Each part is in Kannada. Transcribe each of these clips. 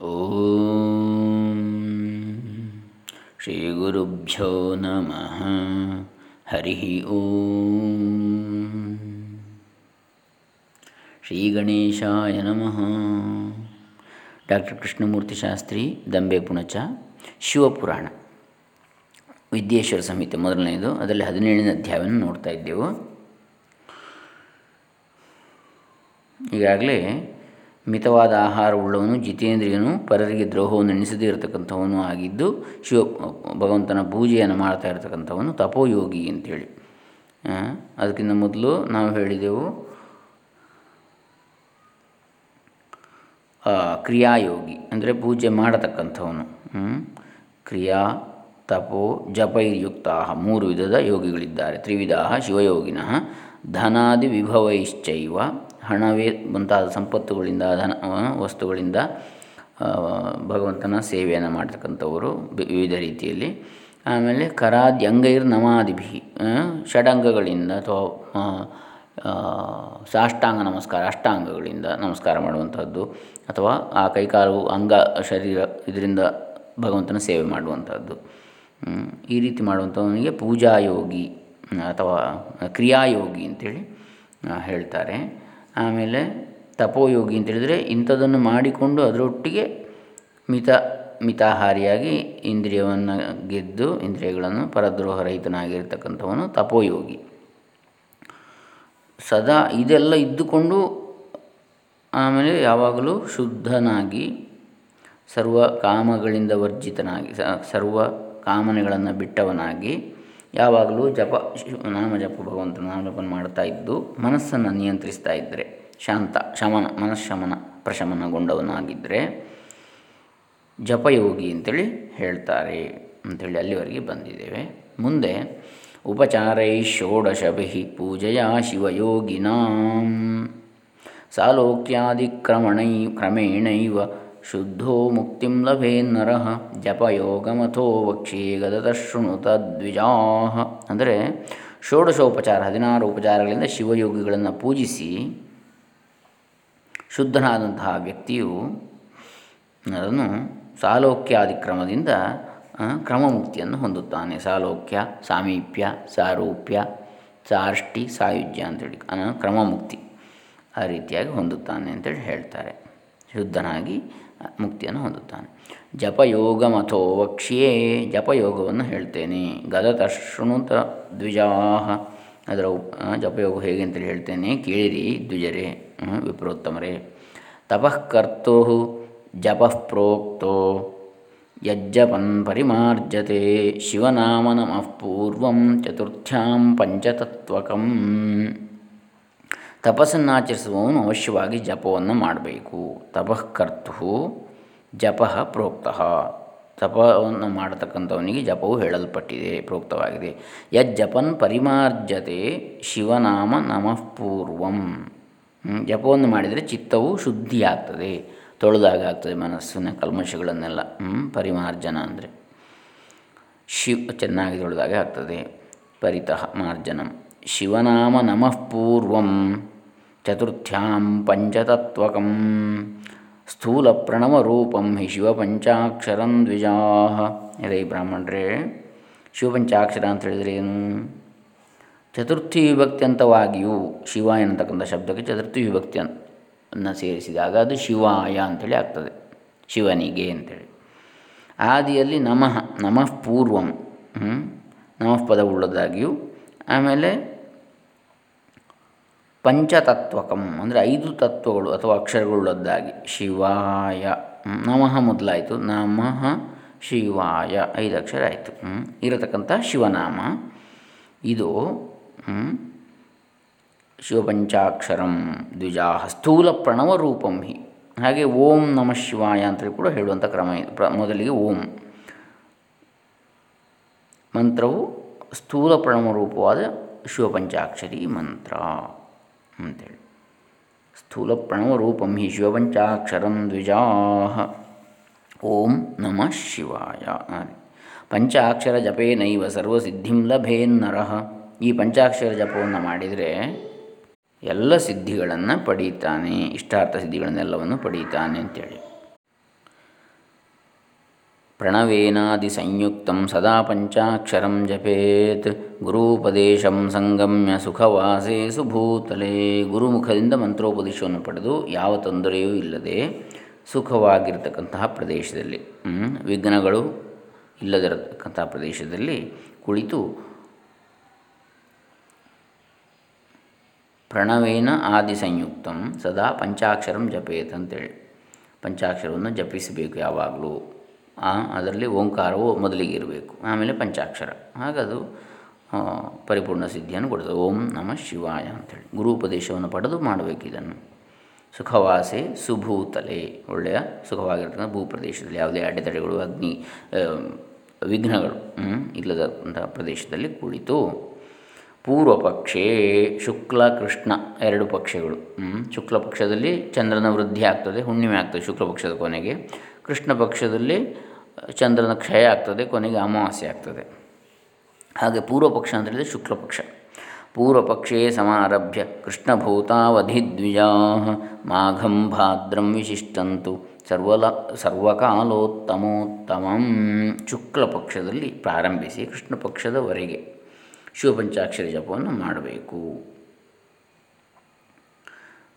ಓಂ ಶ್ರೀ ಗುರುಭ್ಯೋ ನಮಃ. ಹರಿ ಓಂ. ಶ್ರೀ ಗಣೇಶಾಯ ನಮಃ. ಡಾಕ್ಟರ್ ಕೃಷ್ಣಮೂರ್ತಿ ಶಾಸ್ತ್ರಿ, ದಂಬೆ ಪುಣಚ, ಶಿವಪುರಾಣ. ವಿದ್ಯೇಶ್ವರ ಸಂಹಿತೆ ಮೊದಲನೆಯದು ಅದರಲ್ಲಿ ಹದಿನೇಳನೇ ಅಧ್ಯಾಯವನ್ನು ನೋಡ್ತಾ ಇದ್ದೆವು. ಈಗಾಗಲೇ ಮಿತವಾದ ಆಹಾರವುಳ್ಳವನು ಜಿತೇಂದ್ರಿಯನು ಪರರಿಗೆ ದ್ರೋಹವನ್ನು ಎಣಿಸದೇ ಇರತಕ್ಕಂಥವನು ಆಗಿದ್ದು ಶಿವ ಭಗವಂತನ ಪೂಜೆಯನ್ನು ಮಾಡ್ತಾ ಇರತಕ್ಕಂಥವನು ತಪೋಯೋಗಿ ಅಂತೇಳಿ. ಅದಕ್ಕಿಂತ ಮೊದಲು ನಾವು ಹೇಳಿದೆವು ಕ್ರಿಯಾಯೋಗಿ, ಅಂದರೆ ಪೂಜೆ ಮಾಡತಕ್ಕಂಥವನು. ಕ್ರಿಯಾ, ತಪೋ ಜಪೈರ್ಯುಕ್ತ ಮೂರು ವಿಧದ ಯೋಗಿಗಳಿದ್ದಾರೆ. ತ್ರಿವಿಧ ಶಿವಯೋಗಿನ, ಧನಾದಿ ವಿಭವೈಶ್ಚೈವ ಹಣವೇ ಮುಂತಾದ ಸಂಪತ್ತುಗಳಿಂದ, ಧನ ವಸ್ತುಗಳಿಂದ ಭಗವಂತನ ಸೇವೆಯನ್ನು ಮಾಡ್ತಕ್ಕಂಥವರು ವಿವಿಧ ರೀತಿಯಲ್ಲಿ. ಆಮೇಲೆ ಕರಾದ್ಯಂಗೈರ್ ನಮಾದಿಭಿ ಷಡಂಗಗಳಿಂದ ಅಥವಾ ಸಾಷ್ಟಾಂಗ ನಮಸ್ಕಾರ, ಅಷ್ಟಾಂಗಗಳಿಂದ ನಮಸ್ಕಾರ ಮಾಡುವಂಥದ್ದು ಅಥವಾ ಆ ಕೈಕಾಲು ಅಂಗ ಶರೀರ ಇದರಿಂದ ಭಗವಂತನ ಸೇವೆ ಮಾಡುವಂಥದ್ದು ಈ ರೀತಿ ಮಾಡುವಂಥವನಿಗೆ ಪೂಜಾಯೋಗಿ, ಅಥವಾ ಕ್ರಿಯಾಯೋಗಿ ಅಂತೇಳಿ ಹೇಳ್ತಾರೆ. ಆಮೇಲೆ ತಪೋಯೋಗಿ ಅಂತ ಹೇಳಿದರೆ ಇಂಥದನ್ನು ಮಾಡಿಕೊಂಡು ಅದರೊಟ್ಟಿಗೆ ಮಿತ, ಮಿತಾಹಾರಿಯಾಗಿ ಇಂದ್ರಿಯವನ್ನು ಗೆದ್ದು ಇಂದ್ರಿಯಗಳನ್ನು ಪರದ್ರೋಹರಹಿತನಾಗಿರ್ತಕ್ಕಂಥವನು ತಪೋಯೋಗಿ. ಸದಾ ಇದೆಲ್ಲ ಇದ್ದುಕೊಂಡು ಆಮೇಲೆ ಯಾವಾಗಲೂ ಶುದ್ಧನಾಗಿ ಸರ್ವ ಕಾಮಗಳಿಂದ ವರ್ಜಿತನಾಗಿ ಸರ್ವ ಕಾಮನೆಗಳನ್ನು ಬಿಟ್ಟವನಾಗಿ ಯಾವಾಗಲೂ ಜಪ ನಾಮ ಜಪ ಭಗವಂತ ನಾಮ ಜಪನ ಮಾಡ್ತಾ ಇದ್ದು ಮನಸ್ಸನ್ನು ನಿಯಂತ್ರಿಸ್ತಾ ಇದ್ದರೆ ಶಾಂತ, ಶಮನ, ಮನಃಶಮನ ಪ್ರಶಮನಗೊಂಡವನಾಗಿದ್ದರೆ ಜಪಯೋಗಿ ಅಂತೇಳಿ ಹೇಳ್ತಾರೆ ಅಂಥೇಳಿ ಅಲ್ಲಿವರೆಗೆ ಬಂದಿದ್ದೇವೆ. ಮುಂದೆ, ಉಪಚಾರೈ ಷೋಡಶಭಿ ಪೂಜೆಯ ಸಾಲೋಕ್ಯಾದಿ ಕ್ರಮಣೈ ಕ್ರಮೇಣೈವ ಶುದ್ಧೋ ಮುಕ್ತಿಂ ಲಭೇನ್ನರ ಜಪಯೋಗಮಥೋ ವಕ್ಷೇ ಗದತ ಶೃಣು ದ್ವಿಜಾ ಅಂದರೆ ಷೋಡಶೋಪಚಾರ, ಹದಿನಾರು ಉಪಚಾರಗಳಿಂದ ಶಿವಯೋಗಿಗಳನ್ನು ಪೂಜಿಸಿ ಶುದ್ಧನಾದಂತಹ ವ್ಯಕ್ತಿಯು ಅದನ್ನು ಸಾಲೋಕ್ಯಾದಿಕ್ರಮದಿಂದ ಕ್ರಮಮುಕ್ತಿಯನ್ನು ಹೊಂದುತ್ತಾನೆ. ಸಾಲೋಕ್ಯ, ಸಾಮೀಪ್ಯ, ಸಾರೂಪ್ಯ ಸಾರ್ಷ್ಟಿ ಸಾಯುಜ್ಯ ಅಂತೇಳಿ ಕ್ರಮಮುಕ್ತಿ ಆ ರೀತಿಯಾಗಿ ಹೊಂದುತ್ತಾನೆ ಅಂತೇಳಿ ಹೇಳ್ತಾರೆ. ಶುದ್ಧನಾಗಿ ಮುಕ್ತಿಯನ್ನು ಹೊಂದುತ್ತಾನೆ. ಜಪಯೋಗಮಥೋ ವಕ್ಷ್ಯೇ ಜಪಯೋಗವನ್ನು ಹೇಳ್ತೇನೆ. ಗದತ ಶೃಣುತ ದ್ವಿಜಾಹ. ಅದರ ಜಪಯೋಗ ಹೇಗೆ ಅಂತೇಳಿ ಹೇಳ್ತೇನೆ. ಕೇಳಿರಿ ದ್ವಿಜರೇ ವಿಪ್ರೋತ್ತಮರೇ. ತಪಃ ಕರ್ತೋ ಜಪಃ ಪ್ರೋಕ್ತೋ. ಯಜ್ಜಪನ್ ಪರಿಮಾರ್ಜತೆ. ಶಿವನಾಮ ನಮಃ ಪೂರ್ವಂ ಚತುರ್ಥ್ಯಾಂ ಪಂಚತತ್ವಕಂ. ತಪಸ್ಸನ್ನಾಚರಿಸುವವನು ಅವಶ್ಯವಾಗಿ ಜಪವನ್ನು ಮಾಡಬೇಕು. ತಪಃಕರ್ತು ಜಪ ಪ್ರೋಕ್ತಃ. ತಪವನ್ನು ಮಾಡತಕ್ಕಂಥವನಿಗೆ ಜಪವು ಹೇಳಲ್ಪಟ್ಟಿದೆ, ಪ್ರೋಕ್ತವಾಗಿದೆ. ಯಜ್ಜಪನ್ ಪರಿಮಾರ್ಜತೆ ಶಿವನಾಮ ನಮಃ ಪೂರ್ವಂ. ಜಪವನ್ನು ಮಾಡಿದರೆ ಚಿತ್ತವು ಶುದ್ಧಿಯಾಗ್ತದೆ ತೊಳೆದಾಗ ಆಗ್ತದೆ ಮನಸ್ಸಿನ ಕಲ್ಮಶಗಳನ್ನೆಲ್ಲ. ಪರಿಮಾರ್ಜನ ಅಂದರೆ ಶಿವ ಚೆನ್ನಾಗಿ ತೊಳೆದಾಗ ಆಗ್ತದೆ. ಪರಿತಃ ಮಾರ್ಜನಂ. ಶಿವನಾಮ ನಮಃ ಪೂರ್ವಂ. ಚತುರ್ಥ್ಯಾಂ ಪಂಚತತ್ವಕಂ ಸ್ಥೂಲ ಪ್ರಣವರೂಪಂ ಹಿ ಶಿವಪಂಚಾಕ್ಷರಂ ದ್ವಿಜಾಹ ರೈ ಬ್ರಾಹ್ಮಣರೇ ಶಿವಪಂಚಾಕ್ಷರ ಅಂತ ಹೇಳಿದರೆ ಏನು ಚತುರ್ಥಿ ವಿಭಕ್ತಿ ಅಂತವಾಗಿಯೂ ಶಿವ ಎನ್ನತಕ್ಕಂಥ ಶಬ್ದಕ್ಕೆ ಚತುರ್ಥಿ ವಿಭಕ್ತಿ ಅನ್ನು ಸೇರಿಸಿದಾಗ ಅದು ಶಿವಾಯ ಅಂಥೇಳಿ ಆಗ್ತದೆ. ಶಿವನಿಗೆ ಅಂತೇಳಿ. ಆದಿಯಲ್ಲಿ ನಮಃ ನಮಃ ಪೂರ್ವಂ ನಮಃ ಪದವುಳ್ಳದಾಗಿಯೂ ಆಮೇಲೆ ಪಂಚತತ್ವಕಂ ಅಂದರೆ ಐದು ತತ್ವಗಳು ಅಥವಾ ಅಕ್ಷರಗಳುಳ್ಳದ್ದಾಗಿ. ಶಿವಾಯ. ನಮಃ ಮೊದಲಾಯಿತು. ನಮಃ ಶಿವಾಯ. ಐದು ಅಕ್ಷರ ಆಯಿತು. ಇರತಕ್ಕಂಥ ಶಿವನಾಮ. ಇದು ಶಿವಪಂಚಾಕ್ಷರಂ ದ್ವಿಜಾ ಸ್ಥೂಲ ಪ್ರಣವ ರೂಪಂ ಹಿ. ಹಾಗೆ ಓಂ ನಮಃ ಶಿವಾಯ ಅಂತೇಳಿ ಕೂಡ ಹೇಳುವಂಥ ಕ್ರಮ ಇದೆ. ಪ್ರ, ಮೊದಲಿಗೆ ಓಂ. ಮಂತ್ರವು ಸ್ಥೂಲ ಪ್ರಣವ ರೂಪವಾದ ಶಿವಪಂಚಾಕ್ಷರಿ ಮಂತ್ರ. ಅಂತೇಳಿ ಸ್ಥೂಲ ಪ್ರಣವ ರೂಪಂ ಹಿ ಶಿವಪಂಚಾಕ್ಷರಂ ದ್ವಿಜಾಹ ಓಂ ನಮಃ ಶಿವಾಯ. ಪಂಚಾಕ್ಷರ ಜಪೇನೈವ ಸರ್ವಸಿದ್ಧಿಂ ಲಭೇನ್ನರಹ ಈ ಪಂಚಾಕ್ಷರ ಜಪವನ್ನು ಮಾಡಿದರೆ ಎಲ್ಲ ಸಿದ್ಧಿಗಳನ್ನು ಪಡೀತಾನೆ, ಇಷ್ಟಾರ್ಥ ಸಿದ್ಧಿಗಳನ್ನೆಲ್ಲವನ್ನು ಪಡೀತಾನೆ ಅಂತೇಳಿ. ಪ್ರಣವೇನಾದಿಸಂಯುಕ್ತಂ ಸದಾ ಪಂಚಾಕ್ಷರಂ ಜಪೇತ್ ಗುರುಪದೇಶಂ ಸಂಗಮ್ಯ ಸುಖವಾಸೇ ಸುಭೂತಲೇ ಗುರುಮುಖದಿಂದ ಮಂತ್ರೋಪದೇಶವನ್ನು ಪಡೆದು ಯಾವ ತೊಂದರೆಯೂ ಇಲ್ಲದೆ ಸುಖವಾಗಿರ್ತಕ್ಕಂತಹ ಪ್ರದೇಶದಲ್ಲಿ ವಿಘ್ನಗಳು ಇಲ್ಲದಿರತಕ್ಕಂತಹ ಪ್ರದೇಶದಲ್ಲಿ ಕುಳಿತು ಪ್ರಣವೇನ ಆದಿ ಸಂಯುಕ್ತಂ ಸದಾ ಪಂಚಾಕ್ಷರಂ ಜಪೇತ್ ಅಂತೇಳಿ. ಪಂಚಾಕ್ಷರವನ್ನು ಜಪಿಸಬೇಕು ಯಾವಾಗಲೂ. ಅದರಲ್ಲಿ ಓಂಕಾರವು ಮೊದಲಿಗೆ ಇರಬೇಕು, ಆಮೇಲೆ ಪಂಚಾಕ್ಷರ. ಹಾಗದು ಪರಿಪೂರ್ಣ ಸಿದ್ಧಿಯನ್ನು ಕೊಡ್ತದೆ. ಓಂ ನಮಃ ಶಿವಾಯ ಅಂಥೇಳಿ. ಗುರು ಉಪದೇಶವನ್ನು ಪಡೆದು ಮಾಡಬೇಕು ಇದನ್ನು. ಸುಖವಾಸೆ ಸುಭೂತಲೆ. ಒಳ್ಳೆಯ ಸುಖವಾಗಿರ್ತಕ್ಕಂಥ ಭೂಪ್ರದೇಶದಲ್ಲಿ ಯಾವುದೇ ಅಡೆತಡೆಗಳು, ಅಗ್ನಿ ವಿಘ್ನಗಳು ಇಲ್ಲದಂಥ ಪ್ರದೇಶದಲ್ಲಿ ಕುಳಿತು ಪೂರ್ವ ಪಕ್ಷೇ ಶುಕ್ಲ, ಕೃಷ್ಣ ಎರಡು ಪಕ್ಷಗಳು ಶುಕ್ಲ ಪಕ್ಷದಲ್ಲಿ ಚಂದ್ರನ ವೃದ್ಧಿ ಆಗ್ತದೆ, ಹುಣ್ಣಿಮೆ ಆಗ್ತದೆ ಶುಕ್ಲ ಪಕ್ಷದ ಕೊನೆಗೆ. ಕೃಷ್ಣ ಪಕ್ಷದಲ್ಲಿ ಚಂದ್ರನ ಕ್ಷಯ ಆಗ್ತದೆ, ಕೊನೆಗೆ ಅಮಾವಾಸ್ಯೆ ಆಗ್ತದೆ. ಹಾಗೆ ಪೂರ್ವ ಪಕ್ಷ ಅಂತ ಹೇಳಿದರೆ ಶುಕ್ಲ ಪಕ್ಷ. ಪೂರ್ವ ಪಕ್ಷೇ ದ್ವಿಜಾ ಮಾಘಂ ಭಾದ್ರಂ ವಿಶಿಷ್ಟಂತು ಸರ್ವಲ ಸರ್ವಕಾಲೋತ್ತಮೋತ್ತಮಂ. ಶುಕ್ಲ ಪಕ್ಷದಲ್ಲಿ ಪ್ರಾರಂಭಿಸಿ ಕೃಷ್ಣ ಪಕ್ಷದವರೆಗೆ ಶಿವಪಂಚಾಕ್ಷರಿ ಜಪವನ್ನು ಮಾಡಬೇಕು.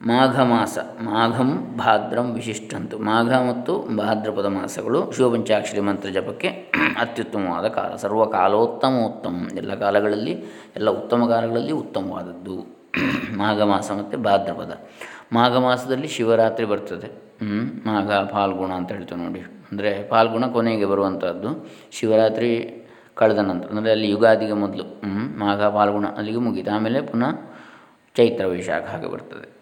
ಮಾಘ ಮಾಸ ಮಾಘಂ ಭಾದ್ರಂ ವಿಶಿಷ್ಟಂತು. ಮಾಘ ಮತ್ತು ಭಾದ್ರಪದ ಮಾಸಗಳು ಶಿವಪಂಚಾಕ್ಷರಿ ಮಂತ್ರ ಜಪಕ್ಕೆ ಅತ್ಯುತ್ತಮವಾದ ಕಾಲ. ಸರ್ವಕಾಲೋತ್ತಮೋತ್ತಮ. ಎಲ್ಲ ಕಾಲಗಳಲ್ಲಿ, ಎಲ್ಲ ಉತ್ತಮ ಕಾಲಗಳಲ್ಲಿ ಉತ್ತಮವಾದದ್ದು. ಮಾಘ ಮಾಸ ಮತ್ತು ಭಾದ್ರಪದ. ಮಾಘ ಮಾಸದಲ್ಲಿ ಶಿವರಾತ್ರಿ ಬರ್ತದೆ. ಮಾಘ, ಫಾಲ್ಗುಣ ಅಂತ ಹೇಳ್ತೇವೆ ನೋಡಿ. ಅಂದರೆ ಫಾಲ್ಗುಣ ಕೊನೆಗೆ ಬರುವಂಥದ್ದು ಶಿವರಾತ್ರಿ ಕಳೆದ ನಂತರ. ಅಂದರೆ ಅಲ್ಲಿ ಯುಗಾದಿಗೆ ಮೊದಲು. ಮಾಘ, ಫಾಲ್ಗುಣ ಅಲ್ಲಿಗೆ ಮುಗೀತು. ಆಮೇಲೆ ಪುನಃ ಚೈತ್ರ ವೈಶಾಖ ಹಾಗೆ ಬರ್ತದೆ.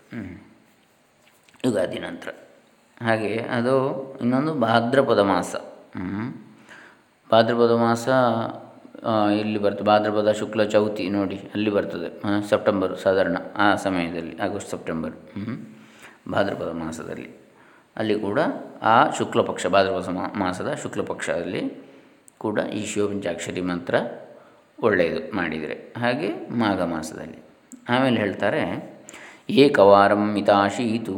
ಯುಗಾದಿ ನಂತರ. ಹಾಗೆ ಅದು ಇನ್ನೊಂದು ಭಾದ್ರಪದ ಮಾಸ. ಭಾದ್ರಪದ ಮಾಸ ಇಲ್ಲಿ ಬರ್ತದೆ? ಭಾದ್ರಪದ ಶುಕ್ಲ ಚೌತಿ ನೋಡಿ, ಅಲ್ಲಿ ಬರ್ತದೆ. ಸೆಪ್ಟೆಂಬರ್ ಸಾಧಾರಣ ಆ ಸಮಯದಲ್ಲಿ, ಆಗಸ್ಟ್, ಸೆಪ್ಟೆಂಬರ್. ಭಾದ್ರಪದ ಮಾಸದಲ್ಲಿ. ಅಲ್ಲಿ ಕೂಡ ಆ ಶುಕ್ಲ ಪಕ್ಷ ಭಾದ್ರಪದ ಮಾಸದ ಶುಕ್ಲ ಪಕ್ಷದಲ್ಲಿ ಕೂಡ ಈ ಶಿವಪಂಚಾಕ್ಷರಿ ಮಂತ್ರ ಒಳ್ಳೆಯದು ಮಾಡಿದರೆ. ಹಾಗೆ ಮಾಘ ಮಾಸದಲ್ಲಿ. ಆಮೇಲೆ ಹೇಳ್ತಾರೆ ಏಕವಾರಂ ಮಿತಾಶೀತು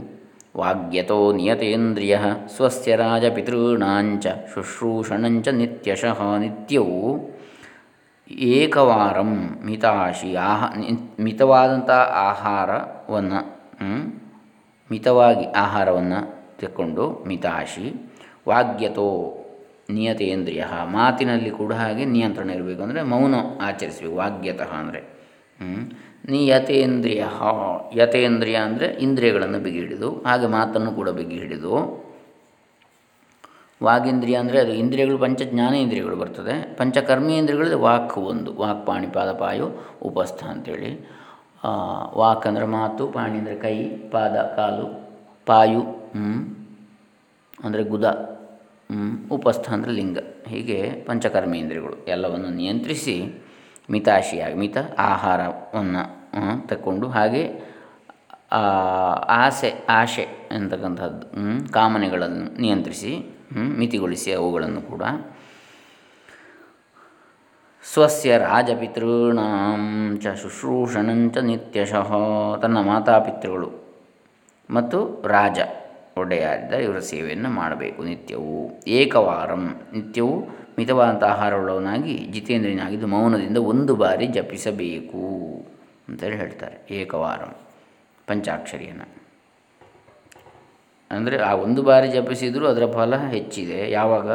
ವಾಗ್ಯತೋ ನಿಯತೇಂದ್ರಿಯ ಸ್ವಸ್ಯ ರಾಜಪಿತೃಣಾಂಚ ಶುಶ್ರೂಷಣಂಚ ನಿತ್ಯಶಃ ನಿತ್ಯವು ಏಕವಾರಂ ಮಿತಾಶಿ ಆಹ ಮಿತವಾದಂಥ ಆಹಾರವನ್ನು ಮಿತವಾಗಿ ಆಹಾರವನ್ನು ತೆಕ್ಕೊಂಡು ಮಿತಾಶಿ. ವಾಗ್ಯತೋ ನಿಯತೇಂದ್ರಿಯ ಮಾತಿನಲ್ಲಿ ಕೂಡ ಹಾಗೆ ನಿಯಂತ್ರಣ ಇರಬೇಕು ಅಂದರೆ ಮೌನ ಆಚರಿಸಬೇಕು, ವಾಗ್ಯತಃ ಅಂದರೆ ನಿಯತೇಂದ್ರಿಯ ಯತೇಂದ್ರಿಯ. ಯತೇಂದ್ರಿಯ ಅಂದರೆ ಇಂದ್ರಿಯಗಳನ್ನು ಬಿಗಿ ಹಿಡಿದು ಹಾಗೆ ಮಾತನ್ನು ಕೂಡ ಬಿಗಿ ಹಿಡಿದು ವಾಗೇಂದ್ರಿಯ ಅಂದರೆ ಅದು ಇಂದ್ರಿಯಗಳು, ಪಂಚ ಜ್ಞಾನೇಂದ್ರಿಯಗಳು ಬರ್ತದೆ. ಪಂಚಕರ್ಮೇಂದ್ರಿಯಗಳಲ್ಲಿ ವಾಕ್ ಒಂದು, ವಾಕ್, ಪಾಣಿ, ಪಾದ, ಪಾಯು, ಉಪಸ್ಥ ಅಂಥೇಳಿ ವಾಕ್ ಅಂದರೆ ಮಾತು, ಪಾಣಿ ಅಂದರೆ ಕೈ, ಪಾದ, ಕಾಲು, ಪಾಯು ಅಂದರೆ ಗುದ ಉಪಸ್ಥ ಅಂದರೆ ಲಿಂಗ. ಹೀಗೆ ಪಂಚಕರ್ಮೇಂದ್ರಿಯಗಳು ಎಲ್ಲವನ್ನು ನಿಯಂತ್ರಿಸಿ ಮಿತಾಶಿಯಾಗಿ, ಮಿತ ಆಹಾರವನ್ನು ತಕ್ಕೊಂಡು ಹಾಗೆ ಆಸೆ, ಆಶೆ ಎಂತಕ್ಕಂಥದ್ದು ಕಾಮನೆಗಳನ್ನು ನಿಯಂತ್ರಿಸಿ ಮಿತಿಗೊಳಿಸಿ ಅವುಗಳನ್ನು ಕೂಡ. ಸ್ವಸ್ಯ ರಾಜಪಿತೃಣಾಂ ಚ ಶುಶ್ರೂಷಣಂಚ ನಿತ್ಯಶಃ ತನ್ನ ಮಾತಾಪಿತೃಗಳು ಮತ್ತು ರಾಜ ಒಡೆಯಾರಿದ್ದಾರೆ. ಇವರ ಸೇವೆಯನ್ನು ಮಾಡಬೇಕು ನಿತ್ಯವೂ. ಏಕವಾರಂ ನಿತ್ಯವೂ ಮಿತವಾದಂಥ ಆಹಾರವುಳ್ಳವನಾಗಿ ಜಿತೇಂದ್ರಿಯನಾಗಿದ್ದು ಮೌನದಿಂದ ಒಂದು ಬಾರಿ ಜಪಿಸಬೇಕು. ಅಂತೇಳಿ ಹೇಳ್ತಾರೆ ಏಕವಾರಂ ಪಂಚಾಕ್ಷರಿಯನ್ನು. ಅಂದರೆ ಆ ಒಂದು ಬಾರಿ ಜಪಿಸಿದರೂ ಅದರ ಫಲ ಹೆಚ್ಚಿದೆ. ಯಾವಾಗ?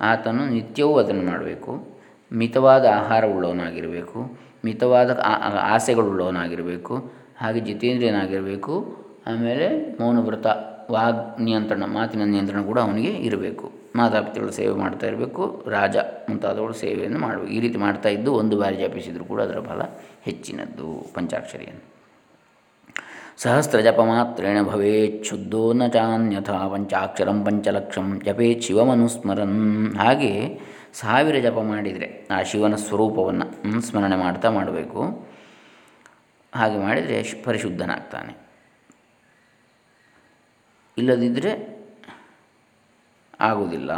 ಆತನು ನಿತ್ಯವೂ ಅದನ್ನು ಮಾಡಬೇಕು. ಮಿತವಾದ ಆಹಾರ ಉಳ್ಳವನಾಗಿರಬೇಕು. ಮಿತವಾದ ಆಸೆಗಳುಳ್ಳವನಾಗಿರಬೇಕು ಹಾಗೆ ಜಿತೇಂದ್ರಿಯನಾಗಿರಬೇಕು. ಆಮೇಲೆ ಮೌನವ್ರತ, ವಾಗ್ ನಿಯಂತ್ರಣ, ಮಾತಿನ ನಿಯಂತ್ರಣ ಕೂಡ ಅವನಿಗೆ ಇರಬೇಕು. ಮಾತಾಪಿತೃಗಳು ಸೇವೆ ಮಾಡ್ತಾ ಇರಬೇಕು, ರಾಜ ಮುಂತಾದವರು ಸೇವೆಯನ್ನು ಮಾಡಬೇಕು ಈ ರೀತಿ ಮಾಡ್ತಾ ಇದ್ದು ಒಂದು ಬಾರಿ ಜಪಿಸಿದರೂ ಕೂಡ ಅದರ ಫಲ ಹೆಚ್ಚಿನದ್ದು ಪಂಚಾಕ್ಷರಿಯನ್ನು. ಸಹಸ್ರ ಜಪ ಮಾತ್ರೇಣ ಭವೇಚ್ಛುದ್ಧೋ ನ ಚಾನ್ಯಥ ಪಂಚಾಕ್ಷರಂ ಪಂಚಲಕ್ಷಂ ಜಪೇತ್ ಶಿವಮನುಸ್ಮರನ್. ಹಾಗೆ ಸಾವಿರ ಜಪ ಮಾಡಿದರೆ ಆ ಶಿವನ ಸ್ವರೂಪವನ್ನು ಸ್ಮರಣೆ ಮಾಡ್ತಾ ಮಾಡಬೇಕು. ಹಾಗೆ ಮಾಡಿದರೆ ಪರಿಶುದ್ಧನಾಗ್ತಾನೆ. ಇಲ್ಲದಿದ್ದರೆ ಆಗುವುದಿಲ್ಲ.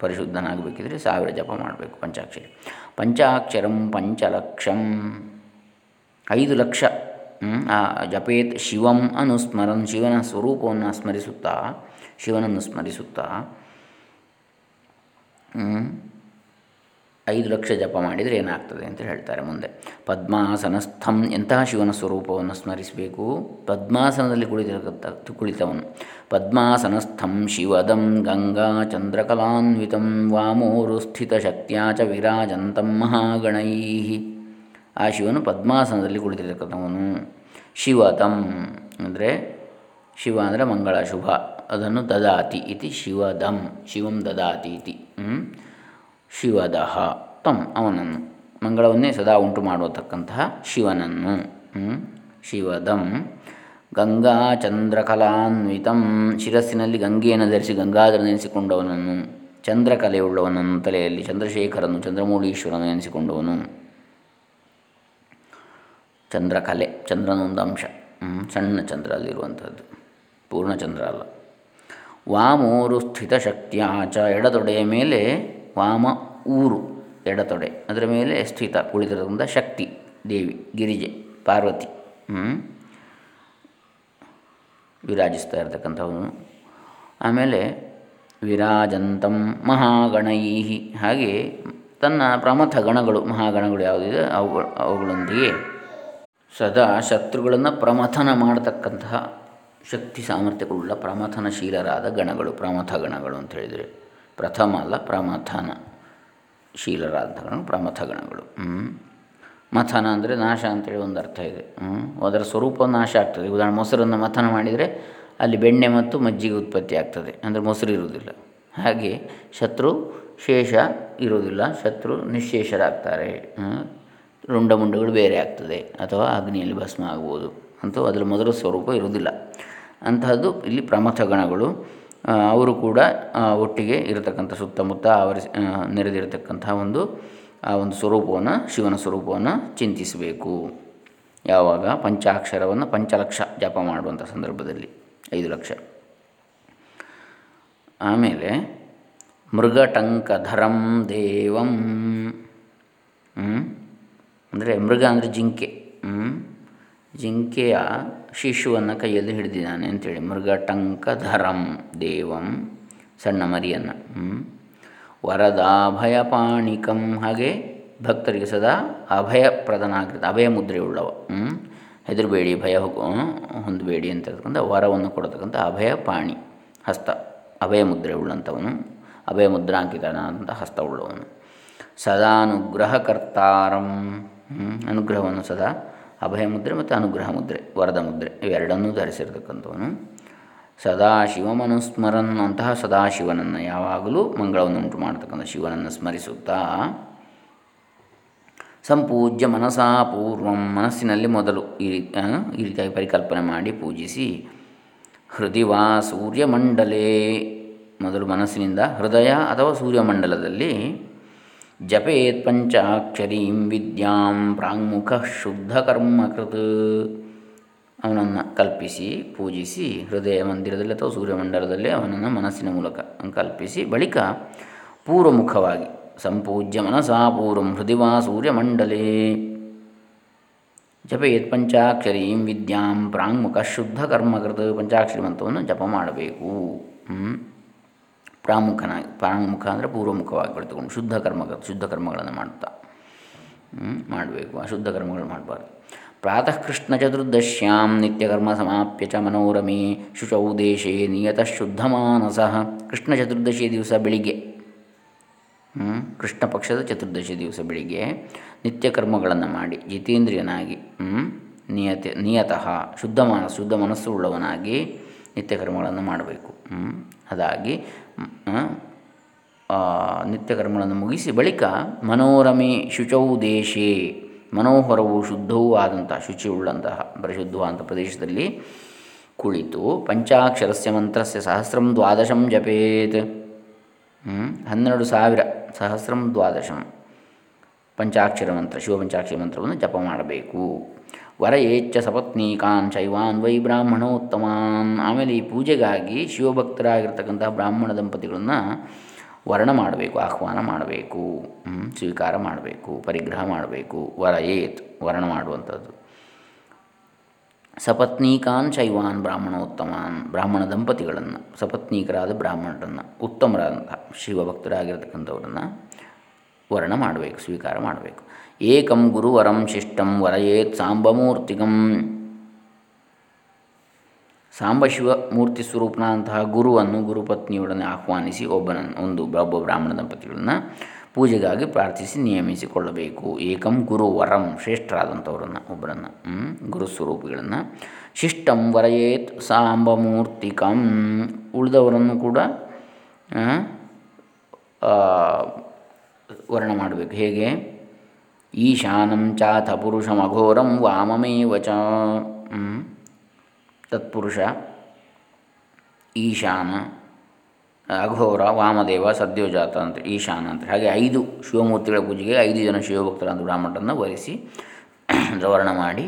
ಪರಿಶುದ್ಧನಾಗಬೇಕಿದ್ರೆ ಸಾವಿರ ಜಪ ಮಾಡಬೇಕು ಪಂಚಾಕ್ಷರಿ. ಪಂಚಾಕ್ಷರಂ ಪಂಚಲಕ್ಷಂ. ಐದು ಲಕ್ಷ ಜಪೇತ್ ಶಿವಂ ಅನುಸ್ಮರನ್ ಶಿವನ ಸ್ವರೂಪವನ್ನು ಸ್ಮರಿಸುತ್ತಾ, ಶಿವನನ್ನು ಸ್ಮರಿಸುತ್ತಾ ಐದು ಲಕ್ಷ ಜಪ ಮಾಡಿದರೆ ಏನಾಗ್ತದೆ ಅಂತ ಹೇಳ್ತಾರೆ ಮುಂದೆ. ಪದ್ಮಾಸನಸ್ಥಂ ಎಂತಹ ಶಿವನ ಸ್ವರೂಪವನ್ನು ಸ್ಮರಿಸಬೇಕು? ಪದ್ಮಾಸನದಲ್ಲಿ ಕುಳಿತಿರತಕ್ಕಂಥ ಕುಳಿತವನು. ಪದ್ಮಾಸನಸ್ಥಂ ಶಿವದಂ ಗಂಗಾ ಚಂದ್ರಕಲಾನ್ವಿತಂ ವಾಮೋರು ಸ್ಥಿತ ಚ ವಿರಾಜಂತಂ ಮಹಾಗಣೈ ಆ ಶಿವನು ಪದ್ಮಾಸನದಲ್ಲಿ ಕುಳಿತಿರತಕ್ಕಂಥವನು ಶಿವತಂ ಅಂದರೆ ಶಿವ ಅಂದರೆ ಮಂಗಳ ಶುಭ ಅದನ್ನು ದದಾತಿ ಇತಿ ಶಿವದಂ. ಶಿವಂ ದದಾತಿ ಇತಿ. ಶಿವದಹ, ತಂ, ಅವನನ್ನು. ಮಂಗಳವನ್ನೇ ಸದಾ ಉಂಟು ಮಾಡುವತಕ್ಕಂತಹ ಶಿವನನ್ನು ಶಿವದಂ. ಗಂಗಾ ಚಂದ್ರಕಲಾನ್ವಿತಂ. ಶಿರಸ್ಸಿನಲ್ಲಿ ಗಂಗೆಯನ್ನು ಧರಿಸಿ ಗಂಗಾಧರ ನೆನೆಸಿಕೊಂಡವನನ್ನು. ಚಂದ್ರಕಲೆಯುಳ್ಳವನನ್ನು ತಲೆಯಲ್ಲಿ ಚಂದ್ರಶೇಖರನು, ಚಂದ್ರಮೌಳೀಶ್ವರನು ನೆನೆಸಿಕೊಂಡವನು. ಚಂದ್ರಕಲೆ, ಚಂದ್ರನೊಂದು ಅಂಶ. ಸಣ್ಣ ಚಂದ್ರ ಅಲ್ಲಿರುವಂಥದ್ದು. ಪೂರ್ಣಚಂದ್ರ ಅಲ್ಲ. ವಾಮೂರು ಸ್ಥಿತ ಶಕ್ತಿಯಾಚ ಎಡದೊಡೆಯ ಮೇಲೆ ವಾಮ ಊರು ಎಡತೊಡೆ. ಅದರ ಮೇಲೆ ಸ್ಥಿತ ಕುಳಿತಿರೋದ್ರಿಂದ ಶಕ್ತಿ, ದೇವಿ, ಗಿರಿಜೆ, ಪಾರ್ವತಿ. ವಿರಾಜಿಸ್ತಾ ಇರತಕ್ಕಂಥವನು. ಆಮೇಲೆ ವಿರಾಜಂತಂ ಮಹಾಗಣೈ ಹಾಗೆ ತನ್ನ ಪ್ರಮಥ ಗಣಗಳು, ಮಹಾಗಣಗಳು ಯಾವುದಿದೆ, ಅವು, ಅವುಗಳೊಂದಿಗೆ ಸದಾ ಶತ್ರುಗಳನ್ನು ಪ್ರಮಥನ ಮಾಡತಕ್ಕಂತಹ ಶಕ್ತಿ ಸಾಮರ್ಥ್ಯಗಳುಳ್ಳ ಪ್ರಮಥನಶೀಲರಾದ ಗಣಗಳು, ಪ್ರಮಥ ಗಣಗಳು ಅಂತ ಹೇಳಿದರೆ. ಪ್ರಥಮ ಅಲ್ಲ, ಪ್ರಮಥನ ಶೀಲರಾದ ಪ್ರಮಥಗಣಗಳು. ಪ್ರಮಥ ಗಣಗಳು ಮಥನ ಅಂದರೆ ನಾಶ ಅಂತೇಳಿ ಒಂದು ಅರ್ಥ ಇದೆ. ಅದರ ಸ್ವರೂಪ ನಾಶ ಆಗ್ತದೆ. ಉದಾಹರಣೆ ಮೊಸರನ್ನು ಮಥನ ಮಾಡಿದರೆ ಅಲ್ಲಿ ಬೆಣ್ಣೆ ಮತ್ತು ಮಜ್ಜಿಗೆ ಉತ್ಪತ್ತಿ ಆಗ್ತದೆ. ಅಂದರೆ ಮೊಸರು ಇರುವುದಿಲ್ಲ. ಹಾಗೆ ಶತ್ರು ಶೇಷ ಇರುವುದಿಲ್ಲ. ಶತ್ರು ನಿಶೇಷರಾಗ್ತಾರೆ. ರುಂಡಮುಂಡಗಳು ಬೇರೆ ಆಗ್ತದೆ. ಅಥವಾ ಅಗ್ನಿಯಲ್ಲಿ ಭಸ್ಮ ಆಗ್ಬೋದು. ಅಂತೂ ಅದರ ಮೊದಲ ಸ್ವರೂಪ ಇರುವುದಿಲ್ಲ. ಅಂತಹದ್ದು ಇಲ್ಲಿ ಪ್ರಮಥ ಗಣಗಳು ಅವರು ಕೂಡ ಒಟ್ಟಿಗೆ ಇರತಕ್ಕಂಥ ಸುತ್ತಮುತ್ತ ಆವರಿಸಿ ನೆರೆದಿರತಕ್ಕಂತಹ ಒಂದು, ಆ, ಒಂದು ಸ್ವರೂಪವನ್ನು, ಶಿವನ ಸ್ವರೂಪವನ್ನು ಚಿಂತಿಸಬೇಕು. ಯಾವಾಗ? ಪಂಚಾಕ್ಷರವನ್ನು ಪಂಚಲಕ್ಷ ಜಪ ಮಾಡುವಂಥ ಸಂದರ್ಭದಲ್ಲಿ, ಐದು ಲಕ್ಷ. ಆಮೇಲೆ, ಮೃಗಟಂಕಧರಂ ದೇವಂ ಅಂದರೆ ಮೃಗ ಅಂದರೆ ಜಿಂಕೆ ಜಿಂಕೆಯ ಶಿಶುವನ್ನು ಕೈಯಲ್ಲಿ ಹಿಡಿದಿದ್ದಾನೆ ಅಂತೇಳಿ. ಮೃಗಟಂಕಧರಂ ದೇವಂ ಸಣ್ಣ ಮರಿಯನ್ನು. ವರದಾಭಯಪಾಣಿಕಂ ಹಾಗೆ ಭಕ್ತರಿಗೆ ಸದಾ ಅಭಯ ಪ್ರಧಾನ ಅಭಯ ಮುದ್ರೆ ಉಳ್ಳವ ಹೆದರಬೇಡಿ ಭಯ ಹೊಂದಬೇಡಿ ಅಂತ ವರವನ್ನು ಕೊಡತಕ್ಕಂಥ ಅಭಯ ಪಾಣಿ ಹಸ್ತ ಅಭಯ ಮುದ್ರೆ ಉಳ್ಳಂಥವನು ಅಭಯ ಮುದ್ರಾಂಕಿತನಾದಂಥ ಹಸ್ತ ಉಳ್ಳವನು ಸದಾನುಗ್ರಹಕರ್ತಾರಂ ಅನುಗ್ರಹವನ್ನು ಸದಾ ಅಭಯ ಮುದ್ರೆ ಮತ್ತು ಅನುಗ್ರಹ ಮುದ್ರೆ ವರದ ಮುದ್ರೆ ಇವೆರಡನ್ನೂ ಧರಿಸಿರ್ತಕ್ಕಂಥವನು. ಸದಾಶಿವಮನುಸ್ಮರನ್, ಅಂತಹ ಸದಾಶಿವನನ್ನು ಯಾವಾಗಲೂ ಮಂಗಳವನ್ನು ಉಂಟು ಮಾಡತಕ್ಕಂಥ ಶಿವನನ್ನು ಸ್ಮರಿಸುತ್ತಾ, ಸಂಪೂಜ್ಯ ಮನಸಾ ಪೂರ್ವಂ, ಮನಸ್ಸಿನಲ್ಲಿ ಮೊದಲು ಈ ರೀತಿ ಈ ರೀತಿಯಾಗಿ ಪರಿಕಲ್ಪನೆ ಮಾಡಿ ಪೂಜಿಸಿ, ಹೃದಿವಾ ಸೂರ್ಯಮಂಡಲೇ, ಮೊದಲು ಮನಸ್ಸಿನಿಂದ ಹೃದಯ ಅಥವಾ ಸೂರ್ಯಮಂಡಲದಲ್ಲಿ ಜಪೇತ್ ಪಂಚಾಕ್ಷರೀಂ ವಿದ್ಯಾಂ ಪ್ರಾಂಗುಖ ಶುದ್ಧ ಕರ್ಮಕೃತ್ ಅವನನ್ನು ಕಲ್ಪಿಸಿ, ಪೂಜಿಸಿ ಹೃದಯ ಮಂದಿರದಲ್ಲಿ ಅಥವಾ ಸೂರ್ಯಮಂಡಲದಲ್ಲಿ ಅವನನ್ನು ಮನಸ್ಸಿನ ಮೂಲಕ ಕಲ್ಪಿಸಿ, ಬಳಿಕ ಪೂರ್ವಮುಖವಾಗಿ, ಸಂಪೂಜ್ಯ ಮನಸಾ ಪೂರ್ವಂ ಹೃದಿವಾ, ಸೂರ್ಯಮಂಡಲೇ. ಜಪೇತ್ ಪಂಚಾಕ್ಷರೀಂ ವಿದ್ಯಾಂ ಪ್ರಾಂಗುಖ ಶುದ್ಧ ಕರ್ಮಕೃತ ಪಂಚಾಕ್ಷರಿ ಮಂತ್ರವನ್ನು ಜಪ ಮಾಡಬೇಕು. ಪ್ರಾಮುಖನಾಗಿ ಪ್ರಾಮುಖ ಅಂದರೆ ಪೂರ್ವಮುಖವಾಗಿ ಬೆಳೆದುಕೊಂಡು ಶುದ್ಧ ಕರ್ಮ, ಶುದ್ಧ ಕರ್ಮಗಳನ್ನು ಮಾಡ್ತಾ ಮಾಡಬೇಕು, ಅಶುದ್ಧ ಕರ್ಮಗಳು ಮಾಡಬಾರ್ದು. ಪ್ರಾತಃ ಕೃಷ್ಣ ಚತುರ್ದಶ್ಯಾಂ ನಿತ್ಯಕರ್ಮ ಸಮಾಪ್ಯ ಚ ಮನೋರಮೆ ಶುಚೌ ದೇಶೇ ನಿಯತಃ ಶುದ್ಧ ಮಾನಸಃ. ಕೃಷ್ಣ ಚತುರ್ದಶಿ ದಿವಸ ಬೆಳಿಗ್ಗೆ. ಕೃಷ್ಣ ಪಕ್ಷದ ಚತುರ್ದಶಿ ದಿವಸ ಬೆಳಿಗ್ಗೆ ನಿತ್ಯ ಕರ್ಮಗಳನ್ನು ಮಾಡಿ ಜಿತೇಂದ್ರಿಯನಾಗಿ ನಿಯತ, ನಿಯತಃ ಶುದ್ಧ ಮನಸ್ಸು ಶುದ್ಧ ಮನಸ್ಸು ಉಳ್ಳವನಾಗಿ ನಿತ್ಯ ಕರ್ಮಗಳನ್ನು ಮಾಡಬೇಕು. ಅದಾಗಿ ನಿತ್ಯ ಕರ್ಮಗಳನ್ನು ಮುಗಿಸಿ ಬಳಿಕ ಮನೋರಮೆ ಶುಚೌ ದೇಶೇ, ಮನೋಹರವು ಶುದ್ಧವೂ ಆದಂತಹ, ಶುಚಿಯುಳ್ಳಂತಹ ಪರಿಶುದ್ಧವಾದಂಥ ಪ್ರದೇಶದಲ್ಲಿ ಕುಳಿತು ಪಂಚಾಕ್ಷರಸ್ಯ ಮಂತ್ರಸ್ಯ ಸಹಸ್ರಂ ದ್ವಾದಶಂ ಜಪೇತ್. ಹನ್ನೆರಡು ಸಾವಿರ ಸಹಸ್ರಂ ದ್ವಾದಶಂ ಪಂಚಾಕ್ಷರ ಮಂತ್ರ, ಶಿವಪಂಚಾಕ್ಷರ ಮಂತ್ರವನ್ನು ಜಪ ಮಾಡಬೇಕು. ವರ ಏಚ್ಚ ಸಪತ್ನೀಕಾನ್ ಶೈವಾನ್ ವೈ ಬ್ರಾಹ್ಮಣೋತ್ತಮಾನ್. ಆಮೇಲೆ ಈ ಪೂಜೆಗಾಗಿ ಶಿವಭಕ್ತರಾಗಿರ್ತಕ್ಕಂತಹ ಬ್ರಾಹ್ಮಣ ದಂಪತಿಗಳನ್ನು ವರ್ಣ ಮಾಡಬೇಕು, ಆಹ್ವಾನ ಮಾಡಬೇಕು ಸ್ವೀಕಾರ ಮಾಡಬೇಕು, ಪರಿಗ್ರಹ ಮಾಡಬೇಕು, ವರಯೇತ್ ವರ್ಣ ಮಾಡುವಂಥದ್ದು. ಸಪತ್ನೀಕಾನ್ ಶೈವಾನ್ ಬ್ರಾಹ್ಮಣೋತ್ತಮಾನ್, ಬ್ರಾಹ್ಮಣ ದಂಪತಿಗಳನ್ನು, ಸಪತ್ನೀಕರಾದ ಬ್ರಾಹ್ಮಣರನ್ನು ಉತ್ತಮರಾದಂತಹ ಶಿವಭಕ್ತರಾಗಿರ್ತಕ್ಕಂಥವ್ರನ್ನು ವರ್ಣ ಮಾಡಬೇಕು, ಸ್ವೀಕಾರ ಮಾಡಬೇಕು. ಏಕಂ ಗುರುವರಂ ಶಿಷ್ಟಂ ವರಯೇತ್ ಸಾಂಬಮೂರ್ತಿಗಂ ಸಾಂಬಶಿವ ಮೂರ್ತಿ ಸ್ವರೂಪನಾದಂತಹ ಗುರುವನ್ನು ಗುರುಪತ್ನಿಯೊಡನೆ ಆಹ್ವಾನಿಸಿ ಒಬ್ಬನನ್ನು, ಒಂದು ಒಬ್ಬ ಬ್ರಾಹ್ಮಣ ದಂಪತಿಗಳನ್ನು ಪೂಜೆಗಾಗಿ ಪ್ರಾರ್ಥಿಸಿ ನಿಯಮಿಸಿಕೊಳ್ಳಬೇಕು. ಏಕಂ ಗುರುವರಂ ಶ್ರೇಷ್ಠರಾದಂಥವರನ್ನು, ಒಬ್ಬರನ್ನು ಗುರುಸ್ವರೂಪಿಗಳನ್ನು. ಶಿಷ್ಟಂ ವರಯೇತ್ ಸಾಂಬಮೂರ್ತಿಕಂ. ಉಳಿದವರನ್ನು ಕೂಡ ವರ್ಣ ಮಾಡಬೇಕು. ಹೇಗೆ? ಈಶಾನಂ ಚಾಥ ಪುರುಷಮಘೋರಂ ವಾಮಮೇವ ಚ. ತತ್ಪುರುಷ, ಈಶಾನ, ಅಘೋರ, ವಾಮದೇವ, ಸದ್ಯೋಜಾತ ಅಂತ, ಈಶಾನ ಅಂತ. ಹಾಗೆ ಐದು ಶಿವಮೂರ್ತಿಗಳ ಪೂಜೆಗೆ ಐದು ಜನ ಶಿವಭಕ್ತರಾದ ಬ್ರಾಹ್ಮಣರನ್ನು ವರಿಸಿ ದ್ರವರ್ಣ ಮಾಡಿ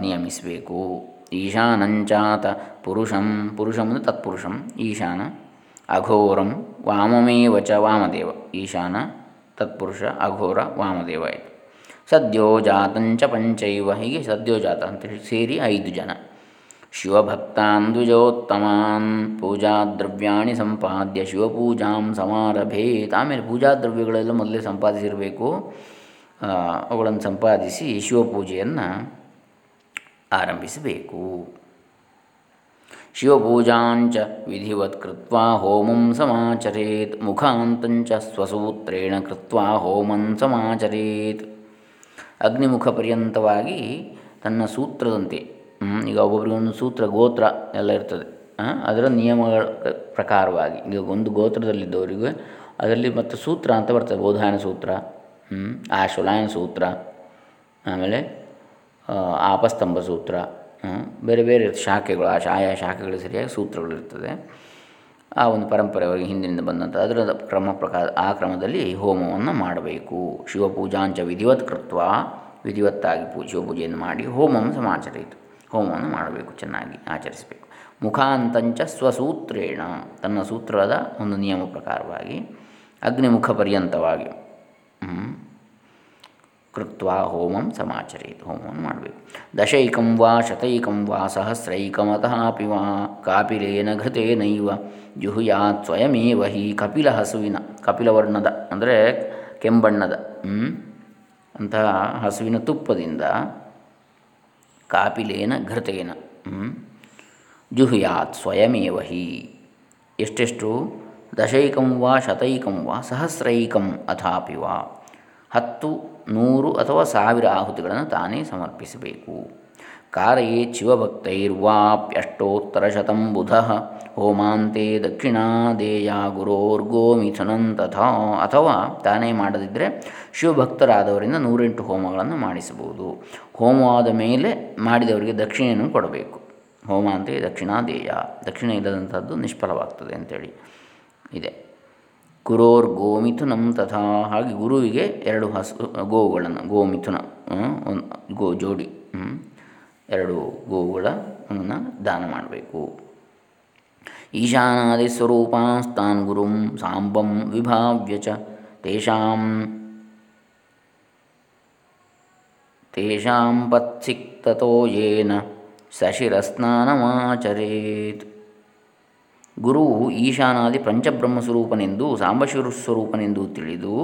ನಿಯಮಿಸಬೇಕು. ಈಶಾನಂಚಾತ ಪುರುಷಂ ಪುರುಷಂ ಅಂದರೆ ತತ್ಪುರುಷಂ, ಈಶಾನ, ಅಘೋರಂ ವಾಮಮೇವ ಚ, ವಾಮದೇವ, ಈಶಾನ ತತ್ಪುರುಷ ಅಘೋರ ವಾಮದೇವ ಇದು ಸದ್ಯೋಜಾತಂಚ ಪಂಚೈವ ಹೀಗೆ ಸದ್ಯೋಜಾತ ಅಂತೇಳಿ ಸೇರಿ ಐದು ಜನ. ಶಿವಭಕ್ತಾನ್ ದ್ವಿಜೋತ್ತಮಾನ್ ಪೂಜಾ ದ್ರವ್ಯಾಣಿ ಸಂಪಾದ್ಯ, ಶಿವಪೂಜಾಂ ಸಮಾರಭೇತ್. ಆಮೇಲೆ ಪೂಜಾ ದ್ರವ್ಯಗಳೆಲ್ಲ ಮೊದಲೇ ಸಂಪಾದಿಸಿರಬೇಕು. ಅವುಗಳನ್ನು ಸಂಪಾದಿಸಿ ಶಿವಪೂಜೆಯನ್ನು ಆರಂಭಿಸಬೇಕು. ಶಿವಪೂಜಾಂಚ ವಿಧಿವತ್ ಕೃತ್ವ ಹೋಮಂ ಸಮಾಚರೇತ್ ಮುಖಾಂತಂಚ ಸ್ವಸೂತ್ರೇಣ ಕೃತ್ವ ಹೋಮಂ ಸಮಾಚರೇತ್ ಅಗ್ನಿಮುಖ ಪರ್ಯಂತವಾಗಿ ತನ್ನ ಸೂತ್ರದಂತೆ ಈಗ ಒಬ್ಬೊಬ್ಬರಿಗೊಂದು ಸೂತ್ರ ಗೋತ್ರ ಎಲ್ಲ ಇರ್ತದೆ ಅದರ ನಿಯಮಗಳ ಪ್ರಕಾರವಾಗಿ, ಈಗ ಒಂದು ಗೋತ್ರದಲ್ಲಿದ್ದವರಿಗೆ ಅದರಲ್ಲಿ ಮತ್ತು ಸೂತ್ರ ಅಂತ ಬರ್ತದೆ, ಬೋಧಾಯನ ಸೂತ್ರ ಆಶುಲಾಯನ ಸೂತ್ರ, ಆಮೇಲೆ ಆಪಸ್ತಂಭ ಸೂತ್ರ ಬೇರೆ ಬೇರೆ ಶಾಖೆಗಳು. ಆ ಆಯಾ ಶಾಖೆಗಳು ಸರಿಯಾಗಿ ಸೂತ್ರಗಳಿರ್ತದೆ. ಆ ಒಂದು ಪರಂಪರೆಯವರೆಗೆ ಹಿಂದಿನಿಂದ ಬಂದಂಥ ಅದರ ಕ್ರಮ ಪ್ರಕಾರ ಆ ಕ್ರಮದಲ್ಲಿ ಹೋಮವನ್ನು ಮಾಡಬೇಕು. ಶಿವಪೂಜಾಂಚ ವಿಧಿವತ್ ಕೃತ್ವ ವಿಧಿವತ್ತಾಗಿ ಪೂ, ಶಿವಪೂಜೆಯನ್ನು ಮಾಡಿ ಹೋಮವನ್ನು ಸಮಾಚರಿತು ಹೋಮವನ್ನು ಮಾಡಬೇಕು, ಚೆನ್ನಾಗಿ ಆಚರಿಸಬೇಕು. ಮುಖಾಂತಂಚ ಸ್ವಸೂತ್ರೇಣ. ತನ್ನ ಸೂತ್ರದ ಒಂದು ನಿಯಮ ಪ್ರಕಾರವಾಗಿ ಅಗ್ನಿಮುಖ ಪರ್ಯಂತವಾಗಿ. ಕೃತ್ವ ಹೋಮಂ ಸಮಾಚರೇತ್ ಹೋಮವನ್ನು ಮಾಡಬೇಕು ದಶೈಕಂ ವಾ ಶತೈಕಂ ವಾ ಸಹಸ್ರೈಕಮತಃಪಿ ವಾ ಕಾಪಿಲೇನ ಘೃತೇನೈವ ಜುಹುಯಾತ್ ಸ್ವಯಮೇವ ಹಿ ಕಪಿಲ ಹಸುವಿನ ಕಪಿಲವರ್ಣದ ಅಂದರೆ ಕೆಂಬಣ್ಣದ ಅಂತಹ ಹಸುವಿನ ತುಪ್ಪದಿಂದ ಕಾಪಿಲೇನ ಘೃತೇನ ಜುಹುಯಾತ್ ಸ್ವಯಮೇವ ಹಿ. ಎಷ್ಟೆಷ್ಟು? ದಶೈಕಂ ವಾ ಶತೈಕಂ ವಾ ಸಹಸ್ರೈಕಂ ಅಥಾಪಿ ವಾ. ಹತ್ತು, ನೂರು ಅಥವಾ ಸಾವಿರ ಆಹುತಿಗಳನ್ನು ತಾನೇ ಸಮರ್ಪಿಸಬೇಕು. ಕಾರಯೇ ಶಿವಭಕ್ತೈರ್ವಾಪ್ಯಷ್ಟೋತ್ತರಶತಂ ಬುಧ, ಹೋಮಾಂತೆ ದಕ್ಷಿಣಾದೇಯ ಗುರೋರ್ಗೋಮಿಥುನಂ ತಥಾ ಅಥವಾ ತಾನೇ ಮಾಡದಿದ್ದರೆ ಶಿವಭಕ್ತರಾದವರಿಂದ ನೂರೆಂಟು ಹೋಮಗಳನ್ನು ಮಾಡಿಸಬಹುದು. ಹೋಮವಾದ ಮೇಲೆ ಮಾಡಿದವರಿಗೆ ದಕ್ಷಿಣೆಯನ್ನು ಕೊಡಬೇಕು. ಹೋಮಾಂತೆ ದಕ್ಷಿಣಾದೇಯ, ದಕ್ಷಿಣ ಇಲ್ಲದಂಥದ್ದು ನಿಷ್ಫಲವಾಗ್ತದೆ ಅಂತೇಳಿ ಇದೆ. ಗುರೋರ್ ಗೋಮಿಥುನಂ ತಥಾ. ಹಾಗೆ ಗುರುವಿಗೆ ಎರಡು ಹಸು, ಗೋವುಗಳನ್ನು, ಗೋಮಿಥುನ ಗೋ ಜೋಡಿ ಎರಡು ಗೋವುಗಳನ್ನು ದಾನ ಮಾಡಬೇಕು. ಈಶಾನಾದಿ ಸ್ವರೂಪಾಸ್ತಾನ್ ಗುರುಂ ಸಾಂಬಂ ವಿಭಾವ್ಯ ಚ. ತೇಷಾಂ ತೇಷಾಂ ಪತ್ಸಿಕ್ತತೋ ಯೇನ ಸಶಿರಸ್ನಾನಮಾಚರೇತ್. ಗುರುವು ಈಶಾನಾದಿ ಪಂಚಬ್ರಹ್ಮ ಸ್ವರೂಪನೆಂದು, ಸಾಂಬಶಿವ ಸ್ವರೂಪನೆಂದು ತಿಳಿದು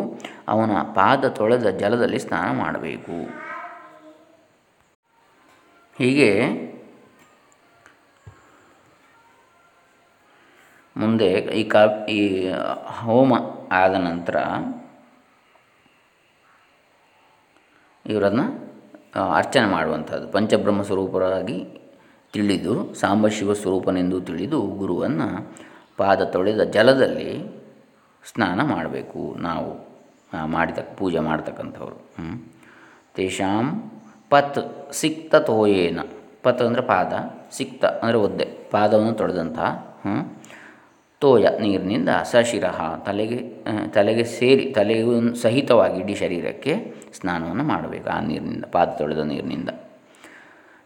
ಅವನ ಪಾದ ತೊಳೆದ ಜಲದಲ್ಲಿ ಸ್ನಾನ ಮಾಡಬೇಕು. ಹೀಗೆ ಮುಂದೆ ಈ ಕಾ, ಈ ಹೋಮ ಆದ ನಂತರ ಇವರನ್ನು ಅರ್ಚನೆ ಮಾಡುವಂಥದ್ದು. ಪಂಚಬ್ರಹ್ಮ ಸ್ವರೂಪರಾಗಿ ತಿಳಿದು ಸಾಂಬಶಿವ ಸ್ವರೂಪನೆಂದು ತಿಳಿದು ಗುರುವನ್ನು ಪಾದ ತೊಳೆದ ಜಲದಲ್ಲಿ ಸ್ನಾನ ಮಾಡಬೇಕು ನಾವು ಮಾಡಿದ, ಪೂಜೆ ಮಾಡ್ತಕ್ಕಂಥವ್ರು. ತೇಷಾಂ ಪತ್ ಸಿಕ್ತ ತೋಯೇನ. ಪತ್ ಅಂದರೆ ಪಾದ, ಸಿಕ್ತ ಅಂದರೆ ಒದ್ದೆ, ಪಾದವನ್ನು ತೊಳೆದಂತಹ ತೋಯ ನೀರಿನಿಂದ ಸಶಿರಹ, ತಲೆಗೆ ತಲೆಗೆ ಸೇರಿ, ತಲೆಗೂ ಸಹಿತವಾಗಿ ಇಡೀ ಶರೀರಕ್ಕೆ ಸ್ನಾನವನ್ನು ಮಾಡಬೇಕು ಆ ನೀರಿನಿಂದ, ಪಾದ ತೊಳೆದ ನೀರಿನಿಂದ.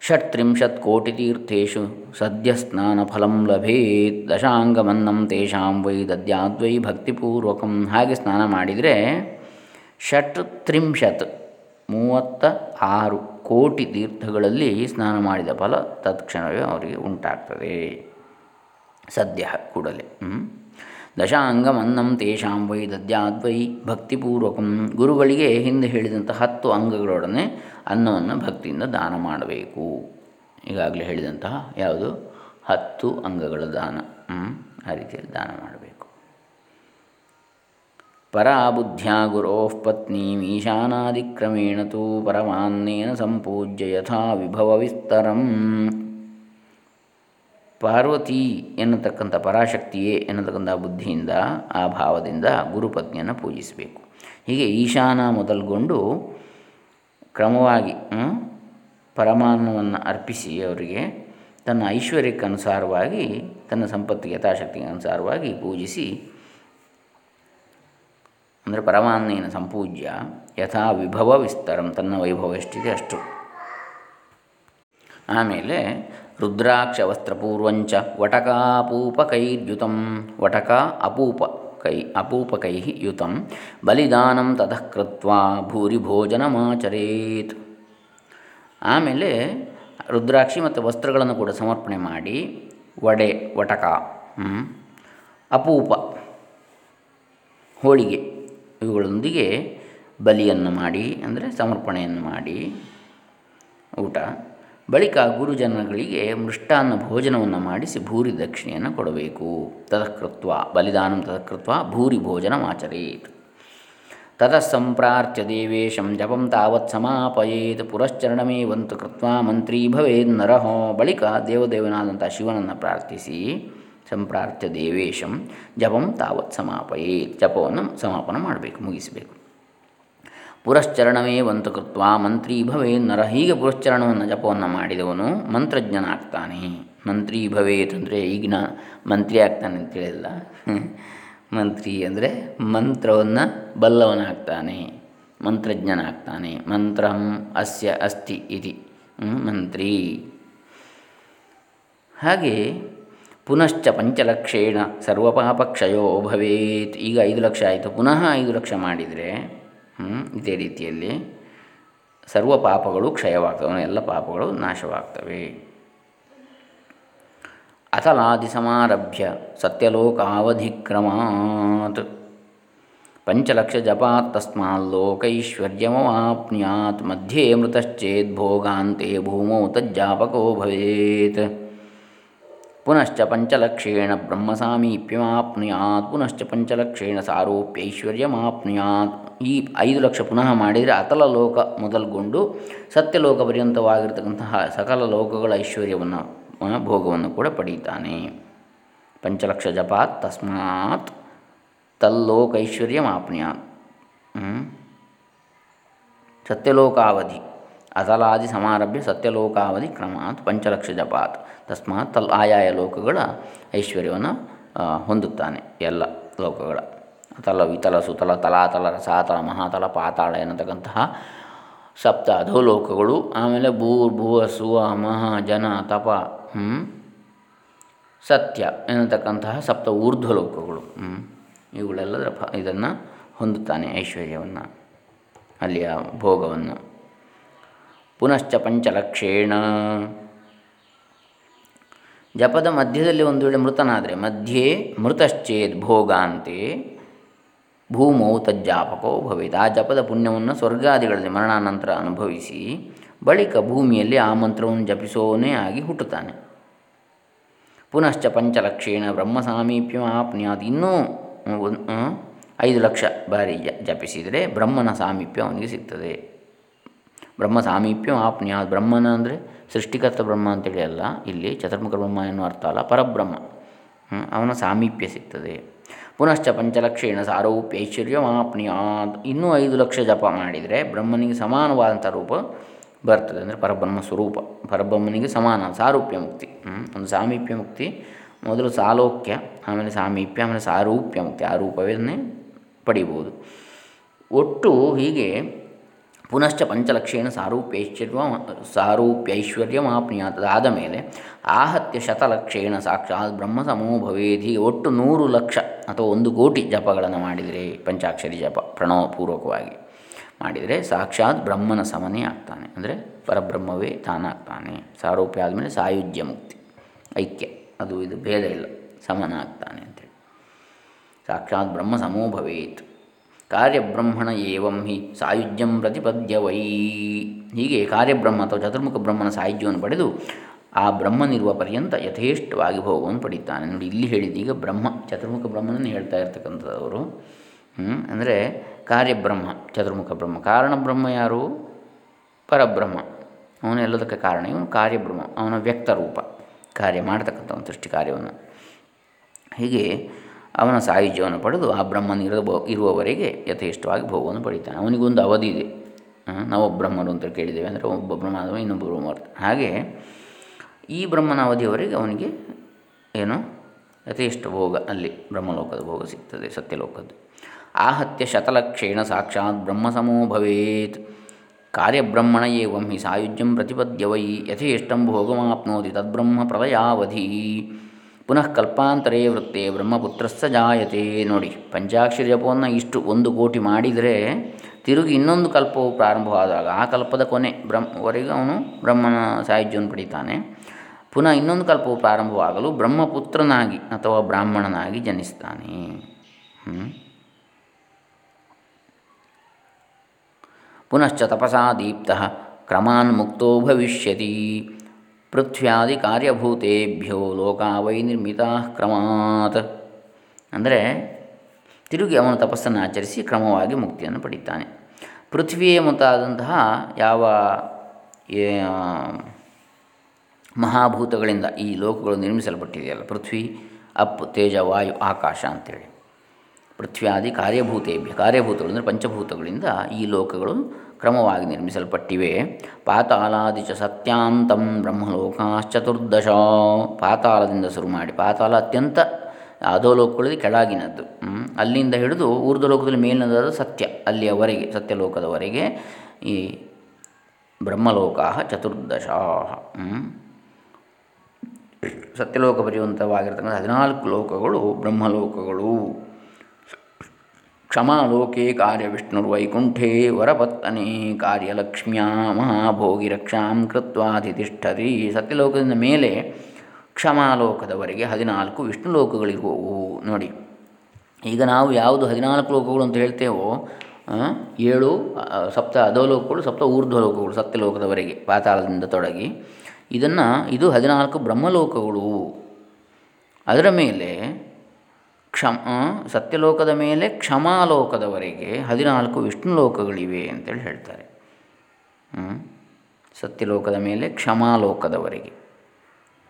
ಷಟ್ತ್ರಿಂಶತ್ ಕೋಟಿತೀರ್ಥೇಶು ಸದ್ಯ ಸ್ನಾನ ಫಲಂ ಲಭೇತ್ ದಶಾಂಗಮನ್ನಂ ತೇಷಾಂ ವೈ ದದ್ಯಾದ್ವೈ ಭಕ್ತಿಪೂರ್ವಕಂ ಹಾಗೆ ಸ್ನಾನ ಮಾಡಿದರೆ ಷಟ್ ತ್ರಿಂಶತ್ ಮೂವತ್ತ ಆರು ಕೋಟಿ ತೀರ್ಥಗಳಲ್ಲಿ ಸ್ನಾನ ಮಾಡಿದ ಫಲ ತತ್ಕ್ಷಣವೇ ಅವರಿಗೆ ಉಂಟಾಗ್ತದೆ, ಸದ್ಯ ಕೂಡಲೇ. ದಶಾಂಗಮನ್ನಂ ತೇಷಾಂ ವೈ ದದ್ಯಾದ್ವೈ ಭಕ್ತಿಪೂರ್ವಕಂ. ಗುರುಗಳಿಗೆ ಹಿಂದೆ ಹೇಳಿದಂಥ ಹತ್ತು ಅಂಗಗಳೊಡನೆ ಅನ್ನವನ್ನು ಭಕ್ತಿಯಿಂದ ದಾನ ಮಾಡಬೇಕು. ಈಗಾಗಲೇ ಹೇಳಿದಂತಹ ಯಾವುದು? ಹತ್ತು ಅಂಗಗಳ ದಾನ. ಆ ರೀತಿಯಲ್ಲಿ ದಾನ ಮಾಡಬೇಕು. ಪರಾಬುಧ್ಯಾ ಗುರೋ ಪತ್ನೀಂ ಈಶಾನಾದಿಕ್ರಮೇಣ ತೂ ಪರಮಾನ್ನೇನ ಸಂಪೂಜ್ಯ ಯಥಾ ವಿಭವ ವಿಸ್ತರಂ. ಪಾರ್ವತಿ ಎನ್ನತಕ್ಕಂಥ ಪರಾಶಕ್ತಿಯೇ ಎನ್ನತಕ್ಕಂಥ ಬುದ್ಧಿಯಿಂದ ಆ ಭಾವದಿಂದ ಗುರುಪತ್ನಿಯನ್ನು ಪೂಜಿಸಬೇಕು. ಹೀಗೆ ಈಶಾನ ಮೊದಲುಗೊಂಡು ಕ್ರಮವಾಗಿ ಪರಮಾನ್ನವನ್ನು ಅರ್ಪಿಸಿ ಅವರಿಗೆ ತನ್ನ ಐಶ್ವರ್ಯಕ್ಕೆ ಅನುಸಾರವಾಗಿ ತನ್ನ ಸಂಪತ್ತಿಗೆ ಯಥಾಶಕ್ತಿಗೆ ಅನುಸಾರವಾಗಿ ಪೂಜಿಸಿ, ಅಂದರೆ ಪರಮಾನ್ನೇನ ಸಂಪೂಜ್ಯ ಯಥಾ ವಿಭವ ವಿಸ್ತರಂ, ತನ್ನ ವೈಭವ ಎಷ್ಟಿದೆ ಅಷ್ಟು. ಆಮೇಲೆ ರುದ್ರಾಕ್ಷ ವಸ್ತ್ರಪೂರ್ವಂಚ ವಟಕಾಪೂಪಕೈರ್ಯುತಂ. ವಟಕ ಅಪೂಪ ಕೈ ಅಪೂಪಕೈ ಯುತಂ. ಬಲಿದಾನಂ ತತಃ ಭೂರಿ ಭೋಜನಮಾಚರೇತ್ ಆಮೇಲೆ ರುದ್ರಾಕ್ಷಿ ಮತ್ತು ವಸ್ತ್ರಗಳನ್ನು ಕೂಡ ಸಮರ್ಪಣೆ ಮಾಡಿ ವಡೆ, ವಟಕ ಅಪೂಪ, ಹೋಳಿಗೆ ಇವುಗಳೊಂದಿಗೆ ಬಲಿಯನ್ನು ಮಾಡಿ, ಅಂದರೆ ಸಮರ್ಪಣೆಯನ್ನು ಮಾಡಿ ಊಟ. ಬಳಿಕ ಗುರುಜನಗಳಿಗೆ ಮೃಷ್ಟಾನ್ನ ಭೋಜನವನ್ನು ಮಾಡಿಸಿ ಭೂರಿ ದಕ್ಷಿಣೆಯನ್ನು ಕೊಡಬೇಕು. ತತಃಕೃತ್ವ ಬಲಿದಾನ ತತಃಕೃತ್ವ ಭೂರಿ ಭೋಜನಮಾಚರೇತ್ ತತಃ ಸಂಪ್ರಾರ್ಥ್ಯ ದೇವೇಶಂ ಜಪಂ ತಾವತ್ ಸಮಾಪಯೇತ್. ಪುರಶ್ಚರಣಮೇವಂತು ಕೃತ್ವ ಮಂತ್ರಿ ಭವೇದ್ ನರಹೋ ಬಳಿಕ ದೇವದೇವನಾದಂಥ ಶಿವನನ್ನು ಪ್ರಾರ್ಥಿಸಿ ಸಂಪ್ರಾರ್ಥ್ಯ ದೇವೇಶಂ ಜಪಂ ತಾವತ್ ಸಮಾಪಯೇತ್. ಜಪವನ್ನು ಸಮಾಪನ ಮಾಡಬೇಕು, ಮುಗಿಸಬೇಕು. ಪುರಶ್ಚರಣಮೇವಂತು ಕೃತ್ವ ಮಂತ್ರಿ ಭವೇ ನರ. ಹೀಗೆ ಪುರಶ್ಚರಣವನ್ನು ಜಪವನ್ನು ಮಾಡಿದವನು ಮಂತ್ರಜ್ಞನಾಗ್ತಾನೆ. ಮಂತ್ರಿ ಭವೇತ್ ಅಂದರೆ ಈಗಿನ ಮಂತ್ರಿ ಆಗ್ತಾನೆ ಅಂತೇಳಿಲ್ಲ ಮಂತ್ರಿ ಅಂದರೆ ಮಂತ್ರವನ್ನು ಬಲ್ಲವನಾಗ್ತಾನೆ. ಮಂತ್ರಜ್ಞನಾಗ್ತಾನೆ. ಮಂತ್ರಂ ಅಸ್ಯ ಅಸ್ತಿ ಇತಿ. ಮಂತ್ರಿ. ಹಾಗೆ ಪುನಶ್ಚ ಪಂಚಲಕ್ಷೇಣ ಸರ್ವಪಾಪಕ್ಷಯೋ ಭವೇತ್. ಈಗ ಐದು ಲಕ್ಷ ಆಯಿತು. ಪುನಃ ಐದು ಲಕ್ಷ ಮಾಡಿದರೆ ಇದೇ ರೀತಿಯಲ್ಲಿ ಸರ್ವ ಪಾಪಗಳು ಕ್ಷಯವಾಗ್ತವೆ, ಎಲ್ಲ ಪಾಪಗಳು ನಾಶವಾಗ್ತವೆ. ಅಥಲಾದಿಸಮಾರಭ್ಯ ಸತ್ಯಲೋಕಾವಧಿಕ್ರಮಾತ್. ಪಂಚಲಕ್ಷ ಜಪಾತ್ ತಸ್ಮಾಲ್ಲೋಕೈಶ್ವರ್ಯಮವಾಪ್ನುಯಾತ್ ಮಧ್ಯೆ ಮೃತಶ್ಚೇದ್ ಭೋಗಾಂತೆ ಭೂಮೌ ತಜ್ಜಾಪಕೋ ಭವೇತ್. ಪುನಶ್ಚ ಪಂಚಲಕ್ಷೇಣ ಬ್ರಹ್ಮಸಾಮೀಪ್ಯಮಾಪ್ನುಯಾತ್, ಪುನಶ್ಚ ಪಂಚಲಕ್ಷೇಣ ಸಾರೋಪ್ಯೈಶ್ವರ್ಯಮಾಪ್ನುಯಾತ್. ಈ ಐದು ಲಕ್ಷ ಪುನಃ ಮಾಡಿದರೆ ಅತಲ ಲೋಕ ಮೊದಲುಗೊಂಡು ಸತ್ಯಲೋಕ ಪರ್ಯಂತವಾಗಿರ್ತಕ್ಕಂತಹ ಸಕಲ ಲೋಕಗಳ ಐಶ್ವರ್ಯವನ್ನು ಭೋಗವನ್ನು ಕೂಡ ಪಡೀತಾನೆ. ಪಂಚಲಕ್ಷ ಜಪಾತ್, ತಸ್ಮಾತ್ ತಲ್ಲೋಕೈಶ್ವರ್ಯ ಮಾಪ್ನಿಯಾತ್ ಸತ್ಯಲೋಕಾವಧಿ, ಅತಲಾದಿ ಸಮಾರಭ್ಯ ಸತ್ಯಲೋಕಾವಧಿ ಕ್ರಮಾತ್ ಪಂಚಲಕ್ಷ ಜಪಾತ್. ತಸ್ಮಾತ್ ತಲ್ ಆಯಾಯ ಲೋಕಗಳ ಐಶ್ವರ್ಯವನ್ನು ಹೊಂದುತ್ತಾನೆ ಎಲ್ಲ ಲೋಕಗಳ. ತಲ ವಿತಲ ಸುತಲ ತಲಾತಲ ರಸಾತಲ ಮಹಾತಲ ಪಾತಾಳ ಎನ್ನತಕ್ಕಂತಹ ಸಪ್ತ ಅಧೋಲೋಕಗಳು. ಆಮೇಲೆ ಭೂ ಭುವ ಸುವ ಮಹ ಜನ, ತಪ ಸತ್ಯ ಎನ್ನತಕ್ಕಂತಹ ಸಪ್ತ ಊರ್ಧ್ವಲೋಕಗಳು ಇವುಗಳೆಲ್ಲದರ ಫ, ಇದನ್ನು ಹೊಂದುತ್ತಾನೆ ಐಶ್ವರ್ಯವನ್ನು, ಅಲ್ಲಿಯ ಭೋಗವನ್ನು. ಪುನಶ್ಚ ಪಂಚಲಕ್ಷೇಣ. ಜಪದ ಮಧ್ಯದಲ್ಲಿ ಒಂದು ವೇಳೆ ಮೃತನಾದರೆ ಮಧ್ಯೆ ಮೃತಶ್ಚೇದ್ ಭೋಗಾಂತೆ ಭೂಮೌ ತಜ್ಜಾಪಕೋ ಭವೇತ್. ಆ ಜಪದ ಪುಣ್ಯವನ್ನು ಸ್ವರ್ಗಾದಿಗಳಲ್ಲಿ ಮರಣಾನಂತರ ಅನುಭವಿಸಿ ಬಳಿಕ ಭೂಮಿಯಲ್ಲಿ ಆ ಮಂತ್ರವನ್ನು ಜಪಿಸೋನೇ ಆಗಿ ಹುಟ್ಟುತ್ತಾನೆ. ಪುನಶ್ಚ ಪಂಚಲಕ್ಷೇಣ ಬ್ರಹ್ಮ ಸಾಮೀಪ್ಯ ಆಪ್ನ್ಯಾತ್ ಇನ್ನೂ ಐದು ಲಕ್ಷ ಬಾರಿ ಜಪಿಸಿದರೆ ಬ್ರಹ್ಮನ ಸಾಮೀಪ್ಯ ಅವನಿಗೆ ಸಿಗ್ತದೆ. ಬ್ರಹ್ಮ ಸಾಮೀಪ್ಯ ಆಪ್ನ್ಯಾತ್ ಬ್ರಹ್ಮನ ಅಂದರೆ ಸೃಷ್ಟಿಕರ್ತ ಬ್ರಹ್ಮ ಅಂತೇಳಿ ಅಲ್ಲ, ಇಲ್ಲಿ ಚತುರ್ಮುಖ ಬ್ರಹ್ಮ ಎನ್ನುವ ಅರ್ಥ ಅಲ್ಲ, ಪರಬ್ರಹ್ಮ. ಅವನ ಸಾಮೀಪ್ಯ ಸಿಗ್ತದೆ. ಪುನಶ್ಚ ಪಂಚಲಕ್ಷೇಣ ಸಾರೂಪ್ಯ ಆ ಇನ್ನೂ ಐದು ಲಕ್ಷ ಜಪ ಮಾಡಿದರೆ ಬ್ರಹ್ಮನಿಗೆ ಸಮಾನವಾದಂಥ ರೂಪ ಬರ್ತದೆ, ಅಂದರೆ ಪರಬ್ರಹ್ಮ ಸ್ವರೂಪ. ಪರಬ್ರಹ್ಮನಿಗೆ ಸಮಾನ, ಸಾರೂಪ್ಯ ಮುಕ್ತಿ. ಒಂದು ಸಾಮೀಪ್ಯ ಮುಕ್ತಿ, ಮೊದಲು ಸಾಲೋಕ್ಯ, ಆಮೇಲೆ ಸಾಮೀಪ್ಯ, ಆಮೇಲೆ ಸಾರೂಪ್ಯ ಮುಕ್ತಿ. ಆ ರೂಪವನ್ನೇ ಪಡಿಬೋದು. ಒಟ್ಟು ಹೀಗೆ ಪುನಶ್ಚ ಪಂಚಲಕ್ಷೇಣ ಸಾರೂಪ್ಯೈಶ್ವರ್ಯ ಸಾರೂಪ್ಯೈಶ್ವರ್ಯಮಾಪ್ನಿಯಾತ್ ಅದಾದ ಮೇಲೆ ಆಹತ್ಯ ಶತಲಕ್ಷೇಣ ಸಾಕ್ಷಾತ್ ಬ್ರಹ್ಮ ಭವೇಧಿ, ಒಟ್ಟು ನೂರು ಲಕ್ಷ ಅಥವಾ ಒಂದು ಕೋಟಿ ಜಪಗಳನ್ನು ಮಾಡಿದರೆ, ಪಂಚಾಕ್ಷರಿ ಜಪ ಪ್ರಣವಪೂರ್ವಕವಾಗಿ ಮಾಡಿದರೆ ಸಾಕ್ಷಾತ್ ಬ್ರಹ್ಮನ ಸಮನೇ ಆಗ್ತಾನೆ. ಅಂದರೆ ಪರಬ್ರಹ್ಮವೇ ತಾನಾಗ್ತಾನೆ. ಸಾರೂಪ್ಯ ಆದಮೇಲೆ ಸಾಯುಜ್ಯ ಮುಕ್ತಿ, ಐಕ್ಯ. ಅದು ಇದು ಭೇದ ಇಲ್ಲ ಸಮನ ಆಗ್ತಾನೆ ಅಂತೇಳಿ. ಸಾಕ್ಷಾತ್ ಬ್ರಹ್ಮ ಸಮೋ ಭವೇತ್. ಕಾರ್ಯಬ್ರಹ್ಮಣ ಏವಂ ಹಿ ಸಾಯುಜ್ಯಂ ಪ್ರತಿಪದ್ಯ ವೈ. ಹೀಗೆ ಕಾರ್ಯಬ್ರಹ್ಮ ಅಥವಾ ಚತುರ್ಮುಖ ಬ್ರಹ್ಮನ ಸಾಯುಜ್ಯವನ್ನು ಪಡೆದು ಆ ಬ್ರಹ್ಮನಿರುವ ಪರ್ಯಂತ ಯಥೇಷ್ಟವಾಗಿ ಭೋಗವನ್ನು ಪಡೀತಾನೆ. ನೋಡಿ, ಇಲ್ಲಿ ಹೇಳಿದ್ದೀಗ ಬ್ರಹ್ಮ, ಚತುರ್ಮುಖ ಬ್ರಹ್ಮನನ್ನು ಹೇಳ್ತಾ ಇರ್ತಕ್ಕಂಥವರು ಅಂದರೆ ಕಾರ್ಯಬ್ರಹ್ಮ, ಚತುರ್ಮುಖ ಬ್ರಹ್ಮ. ಕಾರಣ ಬ್ರಹ್ಮ ಯಾರು? ಪರಬ್ರಹ್ಮ. ಅವನು ಎಲ್ಲದಕ್ಕೆ ಕಾರಣ ಇವನು ಕಾರ್ಯಬ್ರಹ್ಮ, ಅವನ ವ್ಯಕ್ತರೂಪ, ಕಾರ್ಯ ಮಾಡ್ತಕ್ಕಂಥ ಒಂದು ಸೃಷ್ಟಿ ಕಾರ್ಯವನ್ನು ಹೀಗೆ ಅವನ ಸಾಯುಜ್ಯವನ್ನು ಪಡೆದು ಆ ಬ್ರಹ್ಮನ ಇರುವ ಇರುವವರೆಗೆ ಯಥೇಷ್ಟವಾಗಿ ಭೋಗವನ್ನು ಪಡೀತಾನೆ. ಅವನಿಗೊಂದು ಅವಧಿ ಇದೆ. ನಾವು ಬ್ರಹ್ಮರು ಅಂತ ಕೇಳಿದ್ದೇವೆ ಅಂದರೆ ಒಬ್ಬ ಬ್ರಹ್ಮ ಅಥವಾ ಇನ್ನೊಬ್ಬ ಬ್ರಹ್ಮ ಹಾಗೆ ಈ ಬ್ರಹ್ಮನ ಅವಧಿಯವರೆಗೆ ಅವನಿಗೆ ಏನು? ಯಥೇಷ್ಟ ಭೋಗ, ಅಲ್ಲಿ ಬ್ರಹ್ಮಲೋಕದ ಭೋಗ ಸಿಗ್ತದೆ, ಸತ್ಯಲೋಕದ್ದು. ಆಹತ್ಯ ಶತಲಕ್ಷೇಣ ಸಾಕ್ಷಾತ್ ಬ್ರಹ್ಮಸಮೋ ಭವೇತ್. ಕಾರ್ಯಬ್ರಹ್ಮಣ ಏವಂ ಹಿ ಸಾಯುಜ್ಯಂ ಪ್ರತಿಪದ್ಯವೈ, ಯಥೇಷ್ಟಂ ಭೋಗಮಾಪ್ನೋತಿ ತದ್ಬ್ರಹ್ಮ ಪ್ರಳಯಾವಧಿ ಪುನಃ ಕಲ್ಪಾಂತರೇ ವೃತ್ತೆ ಬ್ರಹ್ಮಪುತ್ರಸ್ಸ ಜಾಯತೆ ನೋಡಿ. ಪಂಚಾಕ್ಷರಿ ಜಪವನ್ನು ಇಷ್ಟು ಒಂದು ಕೋಟಿ ಮಾಡಿದರೆ ತಿರುಗಿ ಇನ್ನೊಂದು ಕಲ್ಪವು ಪ್ರಾರಂಭವಾದಾಗ ಆ ಕಲ್ಪದ ಕೊನೆ ಬ್ರಹ್ಮವರೆಗೂ ಅವನು ಬ್ರಹ್ಮನ ಸಾಹಿತ್ಯವನ್ನು ಪಡಿತಾನೆ. ಪುನಃ ಇನ್ನೊಂದು ಕಲ್ಪವು ಪ್ರಾರಂಭವಾಗಲು ಬ್ರಹ್ಮಪುತ್ರನಾಗಿ ಅಥವಾ ಬ್ರಾಹ್ಮಣನಾಗಿ ಜನಿಸ್ತಾನೆ. ಪುನಶ್ಚ ತಪಸಾ ದೀಪ್ತ ಕ್ರಮಾನ್ ಮುಕ್ತೋ ಭವಿಷ್ಯತಿ. ಪೃಥ್ವ್ಯಾದಿ ಕಾರ್ಯಭೂತೆಭ್ಯೋ ಲೋಕ ವೈ ನಿರ್ಮಿತ ಕ್ರಮಾತ್. ಅಂದರೆ ತಿರುಗಿ ಅವನು ತಪಸ್ಸನ್ನು ಆಚರಿಸಿ ಕ್ರಮವಾಗಿ ಮುಕ್ತಿಯನ್ನು ಪಡೀತಾನೆ. ಪೃಥ್ವಿಯೇ ಮುಂತಾದಂತಹ ಯಾವ ಮಹಾಭೂತಗಳಿಂದ ಈ ಲೋಕಗಳು ನಿರ್ಮಿಸಲ್ಪಟ್ಟಿದೆಯಲ್ಲ, ಪೃಥ್ವಿ, ಅಪ್, ತೇಜ, ವಾಯು, ಆಕಾಶ ಅಂತೇಳಿ. ಪೃಥ್ವ್ಯಾದಿ ಕಾರ್ಯಭೂತೇಭ್ಯ, ಕಾರ್ಯಭೂತಗಳು ಅಂದರೆ ಪಂಚಭೂತಗಳಿಂದ ಈ ಲೋಕಗಳು ಕ್ರಮವಾಗಿ ನಿರ್ಮಿಸಲ್ಪಟ್ಟಿವೆ. ಪಾತಾಲಾದಿ ಚ ಸತ್ಯಾಂತಂ ಬ್ರಹ್ಮಲೋಕಾಶ್ಚತುರ್ದಶ. ಪಾತಾಳದಿಂದ ಶುರು ಮಾಡಿ ಪಾತಾಳ ಅತ್ಯಂತ ಅಧೋಲೋಕಗಳಲ್ಲಿ ಕೆಳಗಿನದ್ದು. ಅಲ್ಲಿಂದ ಹಿಡಿದು ಊರ್ಧ್ವಲೋಕದಲ್ಲಿ ಮೇಲಿನದಾದ ಸತ್ಯ, ಅಲ್ಲಿಯವರೆಗೆ, ಸತ್ಯಲೋಕದವರೆಗೆ ಈ ಬ್ರಹ್ಮಲೋಕ ಚತುರ್ದಶ ಸತ್ಯಲೋಕ ಪರ್ಯಂತವಾಗಿರ್ತಕ್ಕಂಥ ಹದಿನಾಲ್ಕು ಲೋಕಗಳು ಬ್ರಹ್ಮಲೋಕಗಳು. ಕ್ಷಮಾಲೋಕೆ ಕಾರ್ಯವಿಷ್ಣುರ್ವೈಕುಂಠೇ ವರಪತ್ತನೆ ಕಾರ್ಯಲಕ್ಷ್ಮ್ಯಾ ಮಹಾಭೋಗಿ ರಕ್ಷಾಂ ಕೃತ್ವಾಧಿತಿಷ್ಠತಿ ಸತ್ಯಲೋಕದಿಂದ ಮೇಲೆ ಕ್ಷಮಾಲೋಕದವರೆಗೆ ಹದಿನಾಲ್ಕು ವಿಷ್ಣು ಲೋಕಗಳಿರುವವು ನೋಡಿ, ಈಗ ನಾವು ಯಾವುದು ಹದಿನಾಲ್ಕು ಲೋಕಗಳು ಅಂತ ಹೇಳ್ತೇವೋ ಏಳು ಸಪ್ತ ಅಧೋಲೋಕಗಳು, ಸಪ್ತ ಊರ್ಧ್ವಲೋಕಗಳು ಸತ್ಯಲೋಕದವರೆಗೆ ಪಾತಾಳದಿಂದ ತೊಡಗಿ, ಇದನ್ನು, ಇದು ಹದಿನಾಲ್ಕು ಬ್ರಹ್ಮಲೋಕಗಳು. ಅದರ ಮೇಲೆ ಕ್ಷಮ, ಸತ್ಯಲೋಕದ ಮೇಲೆ ಕ್ಷಮಾಲೋಕದವರೆಗೆ ಹದಿನಾಲ್ಕು ವಿಷ್ಣು ಲೋಕಗಳಿವೆ ಅಂತೇಳಿ ಹೇಳ್ತಾರೆ. ಸತ್ಯಲೋಕದ ಮೇಲೆ ಕ್ಷಮಾಲೋಕದವರೆಗೆ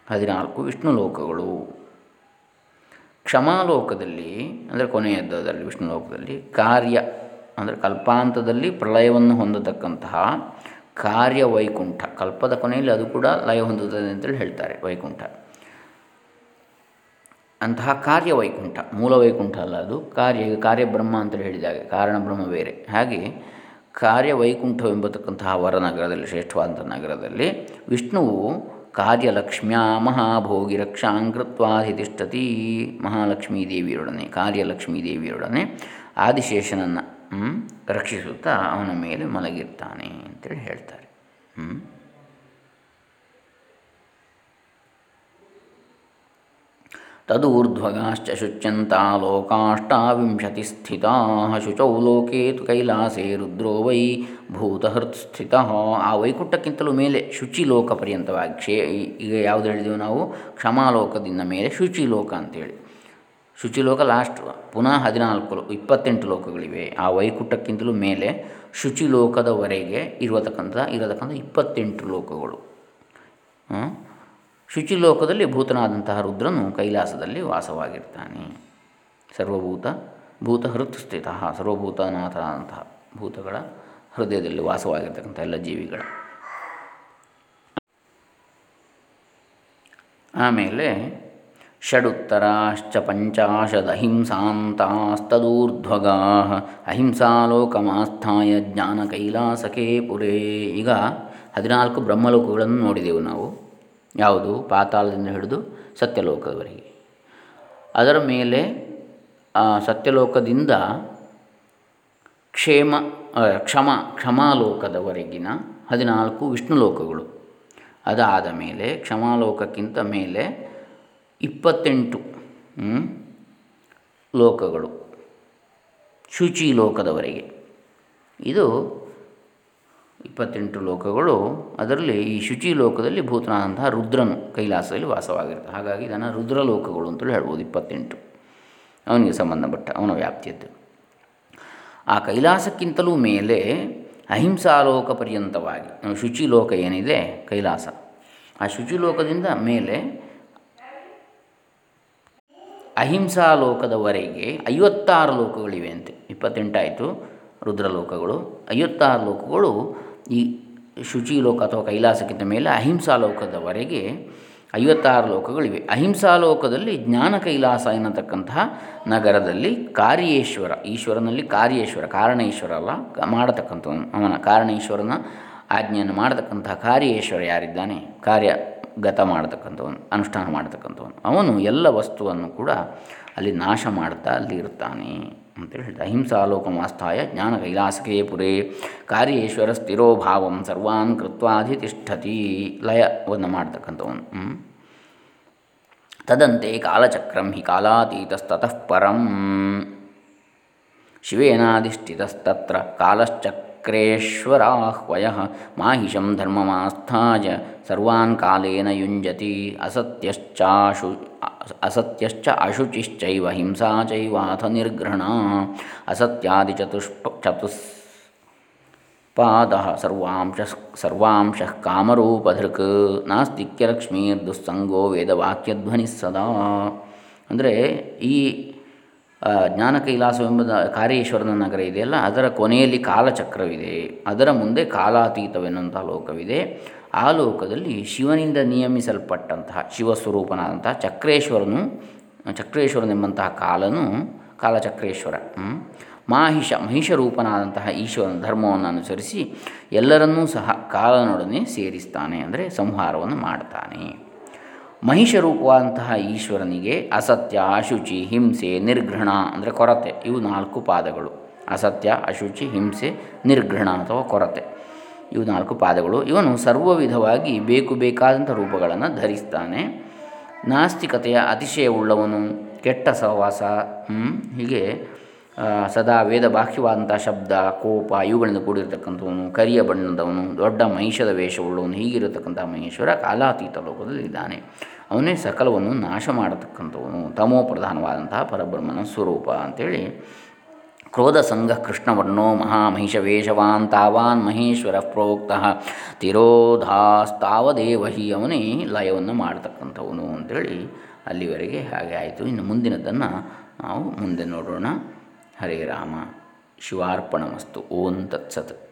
ಹದಿನಾಲ್ಕು ವಿಷ್ಣು ಲೋಕಗಳು ಕ್ಷಮಾಲೋಕದಲ್ಲಿ, ಅಂದರೆ ಕೊನೆಯದ್ದರಲ್ಲಿ ವಿಷ್ಣು ಲೋಕದಲ್ಲಿ ಕಾರ್ಯ, ಅಂದರೆ ಕಲ್ಪಾಂತದಲ್ಲಿ ಪ್ರಳಯವನ್ನು ಹೊಂದತಕ್ಕಂತಹ ಕಾರ್ಯ ವೈಕುಂಠ ಕಲ್ಪದ ಕೊನೆಯಲ್ಲಿ ಅದು ಕೂಡ ಲಯ ಹೊಂದುತ್ತದೆ ಅಂತೇಳಿ ಹೇಳ್ತಾರೆ ವೈಕುಂಠ. ಅಂತಹ ಕಾರ್ಯ ವೈಕುಂಠ ಮೂಲ ವೈಕುಂಠ ಅಲ್ಲ ಅದು, ಕಾರ್ಯ, ಕಾರ್ಯಬ್ರಹ್ಮ ಅಂತ ಹೇಳಿದಾಗ ಕಾರಣ ಬ್ರಹ್ಮ ಬೇರೆ. ಹಾಗೆ ಕಾರ್ಯ ವೈಕುಂಠವೆಂಬತಕ್ಕಂತಹ ವರನಗರದಲ್ಲಿ, ಶ್ರೇಷ್ಠವಾದಂಥ ನಗರದಲ್ಲಿ, ವಿಷ್ಣುವು ಕಾರ್ಯಲಕ್ಷ್ಮ್ಯಾ ಮಹಾಭೋಗಿ ರಕ್ಷಾಂಕೃತ್ವಾಧಿತಿಷ್ಠತಿ ಮಹಾಲಕ್ಷ್ಮೀ ದೇವಿಯೊಡನೆ ಕಾರ್ಯಲಕ್ಷ್ಮೀ ದೇವಿಯೊಡನೆ ಆದಿಶೇಷನನ್ನು ರಕ್ಷಿಸುತ್ತಾ ಅವನ ಮೇಲೆ ಮಲಗಿರ್ತಾನೆ ಅಂತೇಳಿ ಹೇಳ್ತಾರೆ. ಹ್ಞೂ ತದೂರ್ಧ್ವಗಾಶ್ಚ ಶುಚ್ಯಂತಾ ಲೋಕಾಷ್ಟಾವಿಂಶತಿ ಸ್ಥಿತಾ ಶುಚೌ ಲೋಕೆ ತು ಕೈಲಾಸೆ ರುದ್ರೋ ವೈ ಭೂತಹೃತ್ ಸ್ಥಿತ ಆ ವೈಕುಂಠಕ್ಕಿಂತಲೂ ಮೇಲೆ ಶುಚಿಲೋಕ ಪರ್ಯಂತವಾಗಿ ಕ್ಷೇ ಈಗ ಯಾವುದು ಹೇಳಿದೆವು ನಾವು? ಕ್ಷಮಾಲೋಕದಿಂದ ಮೇಲೆ ಶುಚಿಲೋಕ ಅಂತೇಳಿ. ಶುಚಿಲೋಕ ಲಾಸ್ಟ್ ಪುನಃ ಹದಿನಾಲ್ಕು, ಇಪ್ಪತ್ತೆಂಟು ಲೋಕಗಳಿವೆ. ಆ ವೈಕುಂಠಕ್ಕಿಂತಲೂ ಮೇಲೆ ಶುಚಿಲೋಕದವರೆಗೆ ಇರತಕ್ಕಂಥ ಇರತಕ್ಕಂಥ ಇಪ್ಪತ್ತೆಂಟು ಲೋಕಗಳು. ಶುಚಿಲೋಕದಲ್ಲಿ ಭೂತನಾದಂತಹ ರುದ್ರನು ಕೈಲಾಸದಲ್ಲಿ ವಾಸವಾಗಿರ್ತಾನೆ. ಸರ್ವಭೂತ ಭೂತ ಹೃತ್ಸ್ಥಿತ ಸರ್ವಭೂತನಾಥನಾದಂತಹ ಭೂತಗಳ ಹೃದಯದಲ್ಲಿ ವಾಸವಾಗಿರ್ತಕ್ಕಂಥ ಎಲ್ಲ ಜೀವಿಗಳ. ಆಮೇಲೆ ಷಡುತ್ತರಾಶ್ಚ ಪಂಚಾಶದಹಿಂಸಾಂತಾಸ್ತದೂರ್ಧ್ವಗಾ ಅಹಿಂಸಾಲೋಕಮಾಸ್ಥಾಯ ಜ್ಞಾನ ಕೈಲಾಸಕೇ ಪುರೇ ಈಗ ಹದಿನಾಲ್ಕು ಬ್ರಹ್ಮಲೋಕಗಳನ್ನು ನೋಡಿದೆವು ನಾವು. ಯಾವುದು? ಪಾತಾಳದಿಂದ ಹಿಡಿದು ಸತ್ಯಲೋಕದವರೆಗೆ. ಅದರ ಮೇಲೆ ಸತ್ಯಲೋಕದಿಂದ ಕ್ಷೇಮ ಕ್ಷಮ, ಕ್ಷಮಾಲೋಕದವರೆಗಿನ ಹದಿನಾಲ್ಕು ವಿಷ್ಣು ಲೋಕಗಳು ಅದಾದ ಮೇಲೆ, ಕ್ಷಮಾಲೋಕಕ್ಕಿಂತ ಮೇಲೆ ಇಪ್ಪತ್ತೆಂಟು ಲೋಕಗಳು. ಶುಚಿ ಲೋಕದವರೆಗೆ. ಇದು ಇಪ್ಪತ್ತೆಂಟು ಲೋಕಗಳು, ಅದರಲ್ಲಿ ಈ ಶುಚಿ ಲೋಕದಲ್ಲಿ ಭೂತನಾದಂತಹ ರುದ್ರನು ಕೈಲಾಸದಲ್ಲಿ ವಾಸವಾಗಿರುತ್ತೆ ಹಾಗಾಗಿ ಇದನ್ನು ರುದ್ರಲೋಕಗಳು ಅಂತೇಳಿ ಹೇಳ್ಬೋದು, ಇಪ್ಪತ್ತೆಂಟು. ಅವನಿಗೆ ಸಂಬಂಧಪಟ್ಟ, ಅವನ ವ್ಯಾಪ್ತಿಯದ್ದು. ಆ ಕೈಲಾಸಕ್ಕಿಂತಲೂ ಮೇಲೆ ಅಹಿಂಸಾಲೋಕ ಪರ್ಯಂತವಾಗಿ ಶುಚಿ ಲೋಕ ಏನಿದೆ? ಕೈಲಾಸ. ಆ ಶುಚಿ ಲೋಕದಿಂದ ಮೇಲೆ ಅಹಿಂಸಾಲೋಕದವರೆಗೆ ಐವತ್ತಾರು ಲೋಕಗಳಿವೆ ಅಂತೆ. ಇಪ್ಪತ್ತೆಂಟಾಯಿತು ರುದ್ರಲೋಕಗಳು ಐವತ್ತಾರು ಲೋಕಗಳು ಈ ಶುಚಿ ಲೋಕ ಅಥವಾ ಕೈಲಾಸಕ್ಕಿಂತ ಮೇಲೆ ಅಹಿಂಸಾ ಲೋಕದವರೆಗೆ ಐವತ್ತಾರು ಲೋಕಗಳಿವೆ. ಅಹಿಂಸಾ ಲೋಕದಲ್ಲಿ ಜ್ಞಾನ ಕೈಲಾಸ ಎನ್ನತಕ್ಕಂತಹ ನಗರದಲ್ಲಿ ಕಾರ್ಯೇಶ್ವರ, ಈಶ್ವರನಲ್ಲಿ ಕಾರ್ಯೇಶ್ವರ, ಕಾರಣೇಶ್ವರ ಅಲ್ಲ, ಮಾಡತಕ್ಕಂಥವನು. ಅವನ ಕಾರಣೇಶ್ವರನ ಆಜ್ಞೆಯನ್ನು ಮಾಡತಕ್ಕಂತಹ ಕಾರ್ಯೇಶ್ವರ ಯಾರಿದ್ದಾನೆ? ಕಾರ್ಯಗತ ಮಾಡತಕ್ಕಂಥವನು, ಅನುಷ್ಠಾನ ಮಾಡತಕ್ಕಂಥವನು. ಅವನು ಎಲ್ಲ ವಸ್ತುವನ್ನು ಕೂಡ ಅಲ್ಲಿ ನಾಶ ಮಾಡ್ತಾ ಅಲ್ಲಿ ಇರ್ತಾನೆ ಅಂತೇಳಿ ಹೇಳ್ತಾರೆ. ಅಹಿಂಸಾಲೋಕಮಾಸ್ಥಾಯ ಜ್ಞಾನ ಕೈಲಾಸಕೇ ಪುರೇ ಕಾರ್ಯೇಶ್ವರ ಸ್ಥಿರೋ ಭಾವಂ ಸರ್ವಾನ್ ಕೃತ್ವಾಧಿತಿಷ್ಠತಿ ಲಯವನ್ನು ಮಾಡ್ತಕ್ಕಂಥವನು. ತದಂತೆ ಕಾಲಚಕ್ರಂ ಹಿ ಕಾಲಾತೀತಸ್ತಃ ಪರಂ. ಶಿವೇನಾಧಿಷ್ಠಿತಸ್ತತ್ರ ಕಾಲಶ್ಚಕ್ರೇಶ್ವರಾಹ್ವಯ ಮಾಹಿಷಂ ಧರ್ಮಮಾಸ್ಥಾಯ ಸರ್ವಾನ್ ಕಾಲೇನ ಯುಂಜತಿ ಅಸತ್ಯಶ್ಚಾಶು ಅಸತ್ಯಶ್ಚ ಅಶುಚಿಶ್ಚೈವ ಹಿಂಸಾ ಚೈವಾಥ ನಿರ್ಗ್ರಹಣ ಅಸತ್ಯಾದಿ ಚತುಷ್ಪ ಚತುಸ್ ಪಾದ ಸರ್ವಾಂಶ ಸರ್ವಾಂಶ ಕಾಮರೂಪಧೃಕ್ ನಾಸ್ತಿಕ್ಯಲಕ್ಷ್ಮೀರ್ದುಸ್ಸಂಗೋ ವೇದವಾಕ್ಯಧ್ವನಿ ಸದಾ ಅಂದರೆ ಈ ಜ್ಞಾನ ಕೈಲಾಸವೆಂಬ ಕಾರೇಶ್ವರನ ನಗರ ಇದೆಯಲ್ಲ, ಅದರ ಕೊನೆಯಲ್ಲಿ ಕಾಲಚಕ್ರವಿದೆ. ಅದರ ಮುಂದೆ ಕಾಲಾತೀತವೆನ್ನುವಂಥ ಲೋಕವಿದೆ. ಆ ಲೋಕದಲ್ಲಿ ಶಿವನಿಂದ ನಿಯಮಿಸಲ್ಪಟ್ಟಂತಹ ಶಿವಸ್ವರೂಪನಾದಂತಹ ಚಕ್ರೇಶ್ವರನು, ಚಕ್ರೇಶ್ವರನೆಂಬಂತಹ ಕಾಲನು ಕಾಲಚಕ್ರೇಶ್ವರ ಮಾಹಿಷ, ಮಹಿಷರೂಪನಾದಂತಹ ಈಶ್ವರನ ಧರ್ಮವನ್ನು ಅನುಸರಿಸಿ ಎಲ್ಲರನ್ನೂ ಸಹ ಕಾಲನೊಡನೆ ಸೇರಿಸ್ತಾನೆ, ಅಂದರೆ ಸಂಹಾರವನ್ನು ಮಾಡ್ತಾನೆ. ಮಹಿಷರೂಪವಾದಂತಹ ಈಶ್ವರನಿಗೆ ಅಸತ್ಯ, ಅಶುಚಿ, ಹಿಂಸೆ, ನಿರ್ಘೃಣ ಅಂದರೆ ಕೊರತೆ. ಇವು ನಾಲ್ಕು ಪಾದಗಳು. ಅಸತ್ಯ, ಅಶುಚಿ, ಹಿಂಸೆ, ನಿರ್ಘೃಣ ಅಥವಾ ಕೊರತೆ. ಇವು ನಾಲ್ಕು ಪಾದಗಳು. ಇವನು ಸರ್ವ ವಿಧವಾಗಿ ಬೇಕು ಬೇಕಾದಂಥ ರೂಪಗಳನ್ನು ಧರಿಸ್ತಾನೆ. ನಾಸ್ತಿಕತೆಯ ಅತಿಶಯವುಳ್ಳವನು ಕೆಟ್ಟ ಸಹವಾಸ ಹೀಗೆ ಸದಾ ವೇದ ಬಾಹ್ಯವಾದಂಥ ಶಬ್ದ, ಕೋಪ ಇವುಗಳಿಂದ ಕೂಡಿರತಕ್ಕಂಥವನು, ಕರಿಯ ಬಣ್ಣದವನು, ದೊಡ್ಡ ಮಹಿಷದ ವೇಷವುಳ್ಳವನು ಹೀಗಿರತಕ್ಕಂಥ ಮಹೇಶ್ವರ ಕಾಲಾತೀತ ಲೋಕದಲ್ಲಿ ಇದ್ದಾನೆ ಅವನೇ ಸಕಲವನ್ನು ನಾಶ ಮಾಡತಕ್ಕಂಥವನು ತಮೋ ಪ್ರಧಾನವಾದಂತಹ ಪರಬ್ರಹ್ಮನ ಸ್ವರೂಪ ಅಂಥೇಳಿ ಕ್ರೋಧ ಸಂಘ ಕೃಷ್ಣವರ್ಣೋ ಮಹಾಮಹಿಷವೇಷವಾನ್ ತಾವಾನ್ ಮಹೇಶ್ವರ ಪ್ರೋಕ್ತ ತಿರೋಧಾಸ್ತಾವದೇವಹಿ ಅವನೇ ಲಯವನ್ನು ಮಾಡತಕ್ಕಂಥವನು ಅಂಥೇಳಿ ಅಲ್ಲಿವರೆಗೆ ಹಾಗೆ ಆಯಿತು. ಇನ್ನು ಮುಂದಿನದನ್ನು ನಾವು ಮುಂದೆ ನೋಡೋಣ. ಹರೇ ರಾಮ ಶಿವಾರ್ಪಣಮಸ್ತು ಓಂ ತತ್ಸತ್.